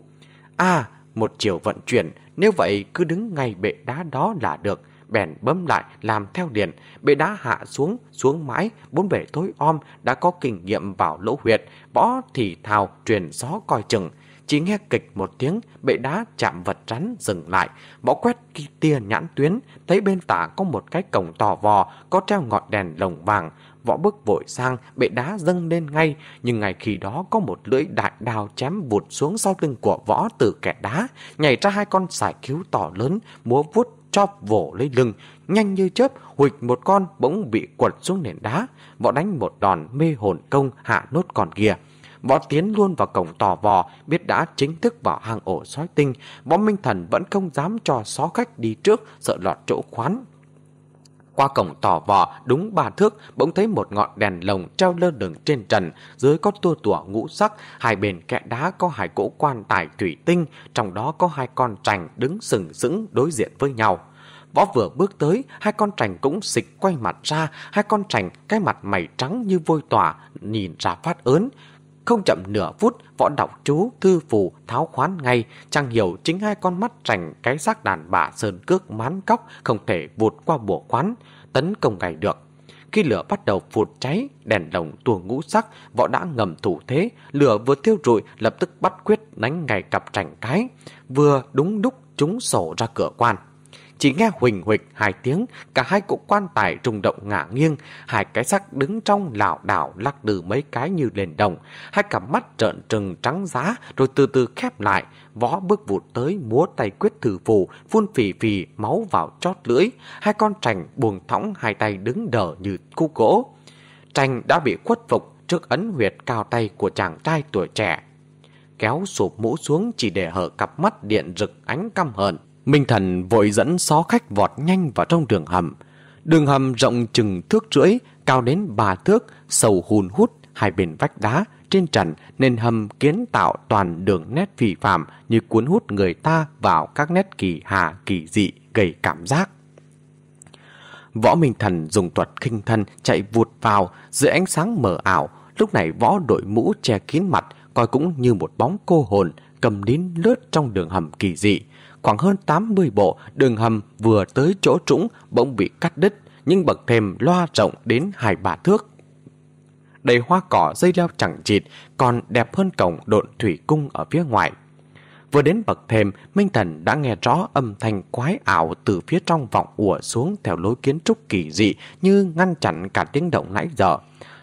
À, một chiều vận chuyển, nếu vậy cứ đứng ngay bệ đá đó là được bèn bấm lại làm theo điện, bệ đá hạ xuống, xuống mãi, bốn bể tối om đã có kinh nghiệm vào lỗ huyệt, võ thì thào truyền gió coi chừng. Chỉ nghe kịch một tiếng, bệ đá chạm vật rắn dừng lại, võ quét tia nhãn tuyến, thấy bên tả có một cái cổng tò vò, có treo ngọn đèn lồng vàng, võ bước vội sang, bệ đá dâng lên ngay, nhưng ngày khi đó có một lưỡi đại đào chém vụt xuống sau lưng của võ từ kẻ đá, nhảy ra hai con sải cứu tỏ lớn, múa vuốt chóp vỗ lấy lưng, nhanh như chớp, huịch một con bỗng bị quật xuống nền đá, võ đánh một đòn mê hồn công hạ nốt còn kia. Võ tiến luôn vào cổng tò vò, biết đã chính thức vào hang ổ sói tinh, võ minh thần vẫn không dám cho xó khách đi trước, sợ lọt chỗ khoán. Qua cổng tỏ vò đúng ba thước bỗng thấy một ngọn đèn lồng treo lơ lửng trên trần, dưới có tua tủa ngũ sắc, hai bên kẽ đá có hai cỗ quan tài thủy tinh, trong đó có hai con trành đứng sừng sững đối diện với nhau. Võ vừa bước tới, hai con trành cũng xịch quay mặt ra, hai con trành cái mặt mày trắng như vôi tỏa, nhìn ra phát ớn. Không chậm nửa phút, võ đọc chú, thư phù, tháo khoán ngay, chẳng hiểu chính hai con mắt rành cái xác đàn bà sơn cước mán cóc không thể vụt qua bùa khoán, tấn công ngày được. Khi lửa bắt đầu phụt cháy, đèn lồng tua ngũ sắc, võ đã ngầm thủ thế, lửa vừa thiêu rụi lập tức bắt quyết đánh ngày cặp rành cái, vừa đúng đúc chúng sổ ra cửa quan. Chỉ nghe huỳnh huỵch hai tiếng, cả hai cụ quan tài rung động ngả nghiêng, hai cái xác đứng trong lảo đảo lắc đừ mấy cái như lên đồng, hai cặp mắt trợn trừng trắng giá rồi từ từ khép lại, võ bước vụt tới múa tay quyết thử phù, phun phì phì máu vào chót lưỡi, hai con trành buồn thõng hai tay đứng đờ như cu gỗ. Trành đã bị khuất phục trước ấn huyệt cao tay của chàng trai tuổi trẻ. Kéo sụp mũ xuống chỉ để hở cặp mắt điện rực ánh căm hờn. Minh Thần vội dẫn xó khách vọt nhanh vào trong đường hầm. Đường hầm rộng chừng thước rưỡi, cao đến ba thước, sầu hùn hút, hai bên vách đá, trên trần nên hầm kiến tạo toàn đường nét phi phạm như cuốn hút người ta vào các nét kỳ hà kỳ dị gây cảm giác. Võ Minh Thần dùng thuật khinh thân chạy vụt vào dưới ánh sáng mờ ảo. Lúc này võ đội mũ che kín mặt, coi cũng như một bóng cô hồn cầm đến lướt trong đường hầm kỳ dị khoảng hơn 80 bộ, đường hầm vừa tới chỗ trũng bỗng bị cắt đứt, nhưng bậc thềm loa rộng đến hai bà thước. Đầy hoa cỏ dây leo chẳng chịt, còn đẹp hơn cổng độn thủy cung ở phía ngoài. Vừa đến bậc thềm, Minh Thần đã nghe rõ âm thanh quái ảo từ phía trong vọng ùa xuống theo lối kiến trúc kỳ dị như ngăn chặn cả tiếng động nãy giờ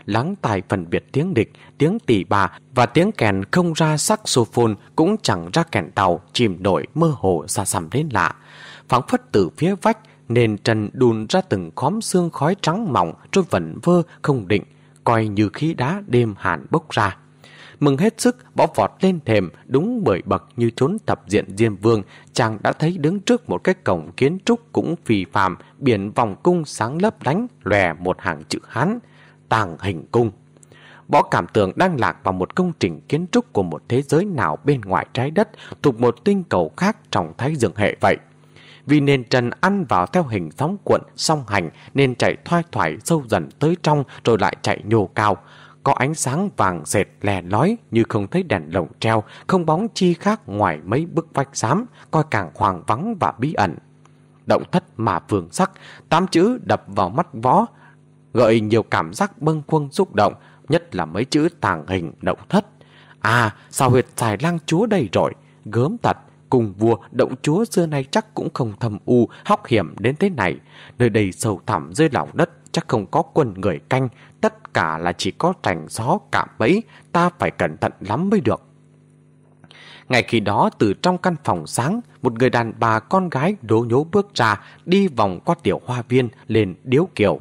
lắng tai phân biệt tiếng địch, tiếng tỳ bà và tiếng kèn không ra saxophone cũng chẳng ra kèn tàu chìm nổi mơ hồ xa xăm đến lạ. phóng phất từ phía vách, nền trần đùn ra từng khóm xương khói trắng mỏng trôi vẩn vơ không định, coi như khí đá đêm hàn bốc ra. Mừng hết sức, bỏ vọt lên thềm, đúng bởi bậc như trốn tập diện Diêm Vương, chàng đã thấy đứng trước một cái cổng kiến trúc cũng phì phàm, biển vòng cung sáng lấp lánh, lòe một hàng chữ Hán tàng hình cung. Võ cảm tưởng đang lạc vào một công trình kiến trúc của một thế giới nào bên ngoài trái đất thuộc một tinh cầu khác trong thái dương hệ vậy. Vì nền trần ăn vào theo hình sóng cuộn song hành nên chạy thoai thoải sâu dần tới trong rồi lại chạy nhô cao. Có ánh sáng vàng dệt lè lói như không thấy đèn lồng treo, không bóng chi khác ngoài mấy bức vách xám, coi càng hoàng vắng và bí ẩn. Động thất mà vương sắc, tám chữ đập vào mắt võ, gợi nhiều cảm giác bâng khuâng xúc động, nhất là mấy chữ tàng hình động thất. À, sao huyệt xài lang chúa đầy rồi? Gớm tật, cùng vua động chúa xưa nay chắc cũng không thầm u, hóc hiểm đến thế này. Nơi đây sâu thẳm dưới lòng đất, chắc không có quân người canh, tất cả là chỉ có trành gió cạm bẫy, ta phải cẩn thận lắm mới được. Ngay khi đó từ trong căn phòng sáng, một người đàn bà con gái đố nhố bước ra, đi vòng qua tiểu hoa viên lên điếu kiểu.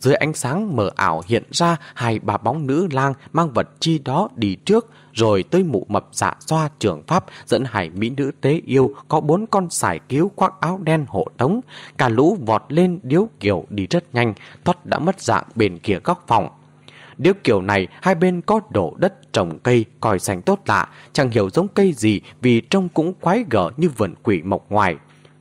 Dưới ánh sáng mờ ảo hiện ra hai bà bóng nữ lang mang vật chi đó đi trước, rồi tới mụ mập dạ xoa trường pháp dẫn hải mỹ nữ tế yêu có bốn con sải cứu khoác áo đen hộ tống. Cả lũ vọt lên điếu kiều đi rất nhanh, thoát đã mất dạng bên kia góc phòng. Điếu kiểu này hai bên có đổ đất trồng cây còi xanh tốt lạ, chẳng hiểu giống cây gì vì trông cũng quái gở như vườn quỷ mộc ngoài.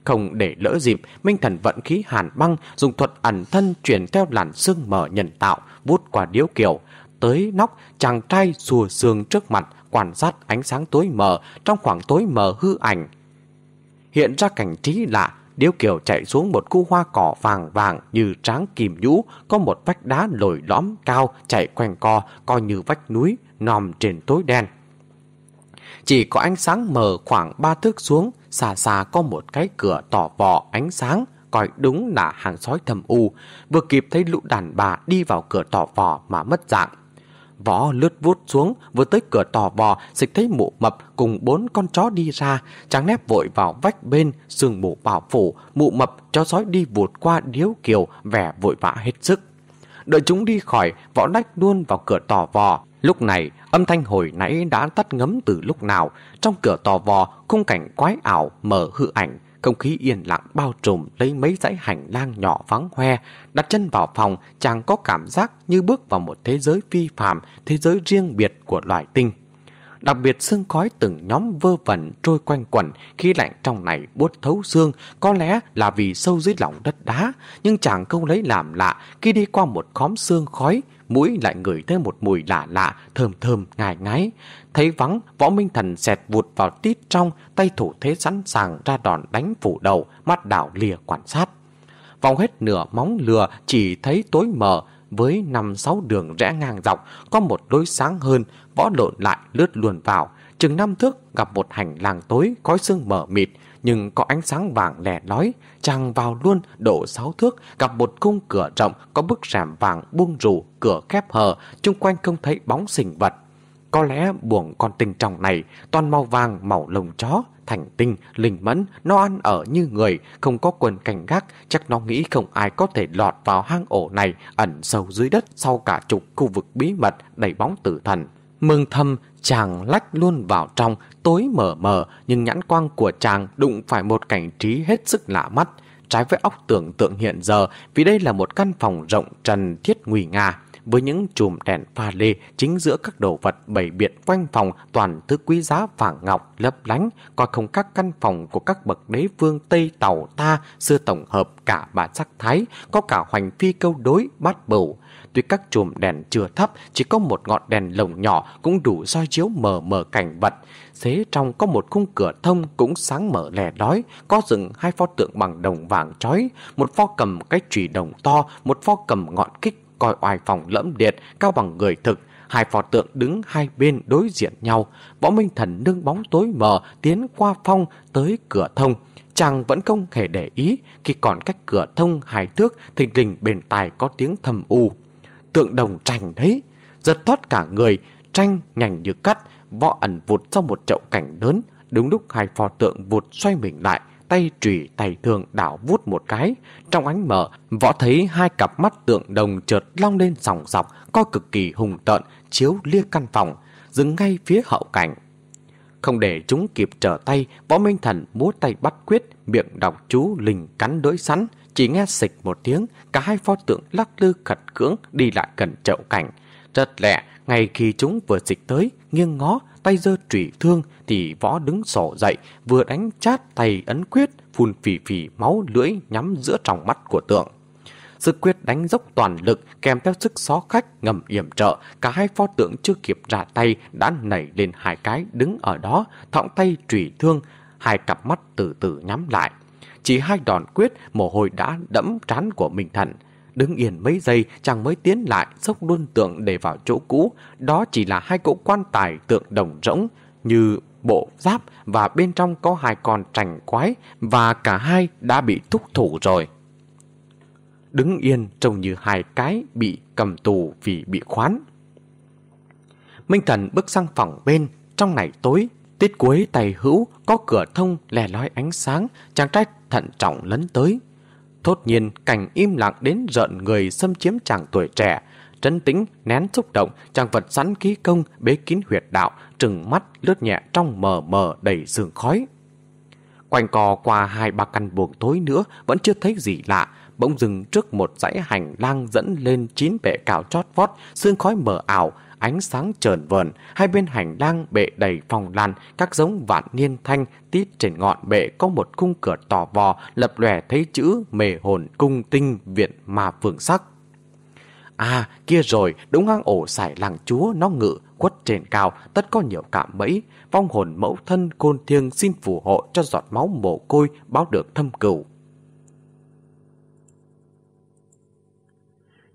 Không để lỡ dịp, Minh Thần vận khí hàn băng dùng thuật ẩn thân chuyển theo làn sương mờ nhân tạo, vút qua điếu kiểu. Tới nóc, chàng trai xùa sương trước mặt, quan sát ánh sáng tối mờ trong khoảng tối mờ hư ảnh. Hiện ra cảnh trí lạ, Điếu Kiều chạy xuống một khu hoa cỏ vàng vàng như tráng kìm nhũ, có một vách đá lồi lõm cao chạy quanh co, coi như vách núi, nòm trên tối đen. Chỉ có ánh sáng mờ khoảng ba thước xuống, xa xa có một cái cửa tỏ vò ánh sáng, coi đúng là hàng sói thầm u, vừa kịp thấy lũ đàn bà đi vào cửa tỏ vò mà mất dạng. Võ lướt vút xuống, vừa tới cửa tò vò, xịt thấy mụ mập cùng bốn con chó đi ra, trắng nép vội vào vách bên, sương mù bảo phủ, mụ mập cho sói đi vụt qua điếu kiều, vẻ vội vã hết sức. Đợi chúng đi khỏi, võ đách luôn vào cửa tò vò. Lúc này, âm thanh hồi nãy đã tắt ngấm từ lúc nào. Trong cửa tò vò, khung cảnh quái ảo, mở hư ảnh, không khí yên lặng bao trùm lấy mấy dãy hành lang nhỏ vắng hoe. Đặt chân vào phòng, chàng có cảm giác như bước vào một thế giới phi phạm, thế giới riêng biệt của loài tinh. Đặc biệt sương khói từng nhóm vơ vẩn trôi quanh quẩn khi lạnh trong này buốt thấu xương, có lẽ là vì sâu dưới lòng đất đá, nhưng chàng không lấy làm lạ khi đi qua một khóm xương khói, mũi lại ngửi thấy một mùi lạ lạ, thơm thơm, ngài ngái. Thấy vắng, võ minh thần xẹt vụt vào tít trong, tay thủ thế sẵn sàng ra đòn đánh phủ đầu, mắt đảo lìa quan sát. Vòng hết nửa móng lừa chỉ thấy tối mờ, với năm sáu đường rẽ ngang dọc, có một lối sáng hơn, võ lộn lại lướt luồn vào. Chừng năm thước gặp một hành lang tối, khói sương mở mịt, nhưng có ánh sáng vàng lẻ lói, chàng vào luôn độ sáu thước, gặp một khung cửa rộng có bức rèm vàng buông rủ, cửa khép hờ, chung quanh không thấy bóng sinh vật. Có lẽ buồng con tinh trong này toàn màu vàng màu lồng chó, thành tinh, linh mẫn, nó ăn ở như người, không có quân cảnh gác, chắc nó nghĩ không ai có thể lọt vào hang ổ này ẩn sâu dưới đất sau cả chục khu vực bí mật đầy bóng tử thần. Mừng thầm, chàng lách luôn vào trong, tối mờ mờ, nhưng nhãn quang của chàng đụng phải một cảnh trí hết sức lạ mắt, trái với óc tưởng tượng hiện giờ vì đây là một căn phòng rộng trần thiết nguy nga với những chùm đèn pha lê chính giữa các đồ vật bày biện quanh phòng toàn thứ quý giá vàng ngọc lấp lánh, coi không các căn phòng của các bậc đế vương Tây Tàu ta xưa tổng hợp cả bà sắc thái, có cả hoành phi câu đối bát bửu. Tuy các chùm đèn chưa thấp, chỉ có một ngọn đèn lồng nhỏ cũng đủ soi chiếu mờ mờ cảnh vật. Xế trong có một khung cửa thông cũng sáng mở lẻ đói, có dựng hai pho tượng bằng đồng vàng trói, một pho cầm cái chùy đồng to, một pho cầm ngọn kích coi oai phòng lẫm liệt, cao bằng người thực, hai pho tượng đứng hai bên đối diện nhau. Võ Minh Thần nương bóng tối mờ tiến qua phong tới cửa thông. Chàng vẫn không hề để ý khi còn cách cửa thông hai thước thình lình bên tai có tiếng thầm u. Tượng đồng tranh đấy, giật thoát cả người, tranh nhanh như cắt, võ ẩn vụt sau một chậu cảnh lớn. Đúng lúc hai pho tượng vụt xoay mình lại, tay trùy tay thường đảo vút một cái. Trong ánh mở, võ thấy hai cặp mắt tượng đồng chợt long lên sòng sọc, coi cực kỳ hùng tợn, chiếu lia căn phòng, dừng ngay phía hậu cảnh. Không để chúng kịp trở tay, võ minh thần múa tay bắt quyết, miệng đọc chú lình cắn đối sắn, chỉ nghe xịch một tiếng, cả hai pho tượng lắc lư khật cưỡng đi lại gần chậu cảnh. Rất lẹ, ngay khi chúng vừa dịch tới, nghiêng ngó, tay giơ trủy thương thì võ đứng sổ dậy, vừa đánh chát tay ấn quyết, phun phì phì máu lưỡi nhắm giữa trong mắt của tượng. sự quyết đánh dốc toàn lực kèm theo sức xó khách ngầm yểm trợ, cả hai pho tượng chưa kịp ra tay đã nảy lên hai cái đứng ở đó, thọng tay trùy thương, hai cặp mắt từ từ nhắm lại. Chỉ hai đòn quyết, mồ hôi đã đẫm trán của Minh Thần. Đứng yên mấy giây chàng mới tiến lại Xốc luôn tượng để vào chỗ cũ. Đó chỉ là hai cỗ quan tài tượng đồng rỗng Như bộ giáp Và bên trong có hai con trành quái Và cả hai đã bị thúc thủ rồi. Đứng yên trông như hai cái Bị cầm tù vì bị khoán. Minh Thần bước sang phòng bên. Trong này tối Tiết cuối tay hữu có cửa thông lè lói ánh sáng. Chàng trai thận trọng lấn tới Thốt nhiên cảnh im lặng đến rợn người xâm chiếm chàng tuổi trẻ. Trấn tĩnh, nén xúc động, chàng vật sẵn ký công, bế kín huyệt đạo, trừng mắt lướt nhẹ trong mờ mờ đầy sương khói. Quanh cò qua hai ba căn buồng tối nữa vẫn chưa thấy gì lạ, bỗng dừng trước một dãy hành lang dẫn lên chín bệ cào chót vót, sương khói mờ ảo, ánh sáng trờn vờn, hai bên hành lang bệ đầy phòng lan, các giống vạn niên thanh tít trên ngọn bệ có một khung cửa tò vò lập lòe thấy chữ mề hồn cung tinh viện mà phường sắc. À, kia rồi, đúng hang ổ sải làng chúa nó ngự, quất trên cao, tất có nhiều cảm bẫy. Vong hồn mẫu thân côn thiêng xin phù hộ cho giọt máu mồ côi báo được thâm cửu.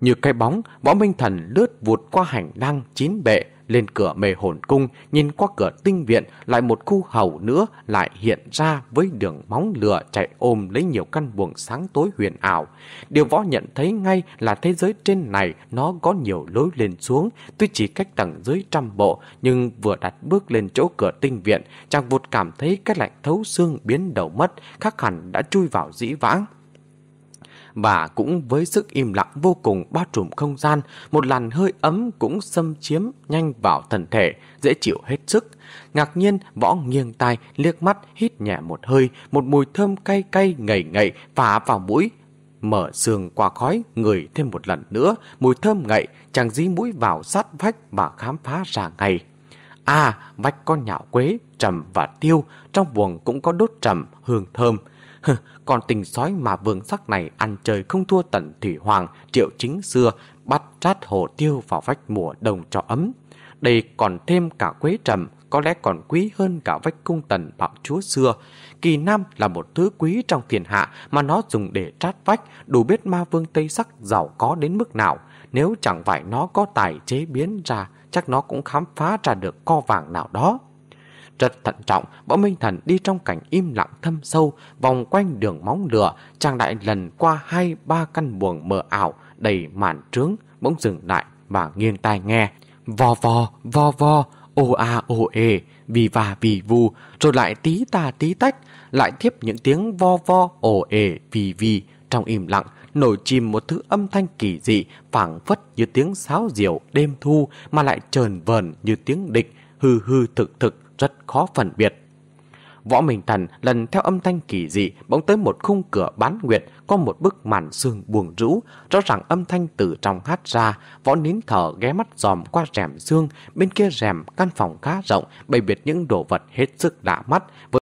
Như cái bóng, võ minh thần lướt vụt qua hành lang chín bệ, lên cửa mề hồn cung, nhìn qua cửa tinh viện, lại một khu hầu nữa lại hiện ra với đường móng lửa chạy ôm lấy nhiều căn buồng sáng tối huyền ảo. Điều võ nhận thấy ngay là thế giới trên này nó có nhiều lối lên xuống, tuy chỉ cách tầng dưới trăm bộ, nhưng vừa đặt bước lên chỗ cửa tinh viện, chàng vụt cảm thấy cái lạnh thấu xương biến đầu mất, khắc hẳn đã chui vào dĩ vãng và cũng với sức im lặng vô cùng bao trùm không gian, một làn hơi ấm cũng xâm chiếm nhanh vào thân thể, dễ chịu hết sức. Ngạc nhiên, võ nghiêng tai, liếc mắt, hít nhẹ một hơi, một mùi thơm cay cay ngậy ngậy phả vào mũi. Mở sườn qua khói, người thêm một lần nữa, mùi thơm ngậy, chàng dí mũi vào sát vách và khám phá ra ngay. À, vách con nhạo quế, trầm và tiêu, trong buồng cũng có đốt trầm, hương thơm. Còn tình sói mà vương sắc này ăn chơi không thua tận thủy hoàng, triệu chính xưa, bắt rát hồ tiêu vào vách mùa đông cho ấm. Đây còn thêm cả quế trầm, có lẽ còn quý hơn cả vách cung tần bạo chúa xưa. Kỳ nam là một thứ quý trong thiên hạ mà nó dùng để trát vách, đủ biết ma vương Tây Sắc giàu có đến mức nào. Nếu chẳng phải nó có tài chế biến ra, chắc nó cũng khám phá ra được co vàng nào đó. Rất thận trọng, võ minh thần đi trong cảnh im lặng thâm sâu, vòng quanh đường móng lửa, chàng đại lần qua hai ba căn buồng mờ ảo, đầy màn trướng, bỗng dừng lại và nghiêng tai nghe. Vò vò, vò vò, ô a ô ê, vì và vì vu, rồi lại tí ta tí tách, lại tiếp những tiếng vo vo, ồ ê, vì vì, trong im lặng, nổi chìm một thứ âm thanh kỳ dị, phảng phất như tiếng sáo diều đêm thu mà lại trờn vờn như tiếng địch, hư hư thực thực rất khó phân biệt. Võ Minh Thần lần theo âm thanh kỳ dị bỗng tới một khung cửa bán nguyệt có một bức màn xương buồn rũ, rõ ràng âm thanh từ trong hát ra, võ nín thở ghé mắt dòm qua rèm xương, bên kia rèm căn phòng khá rộng, bày biệt những đồ vật hết sức lạ mắt với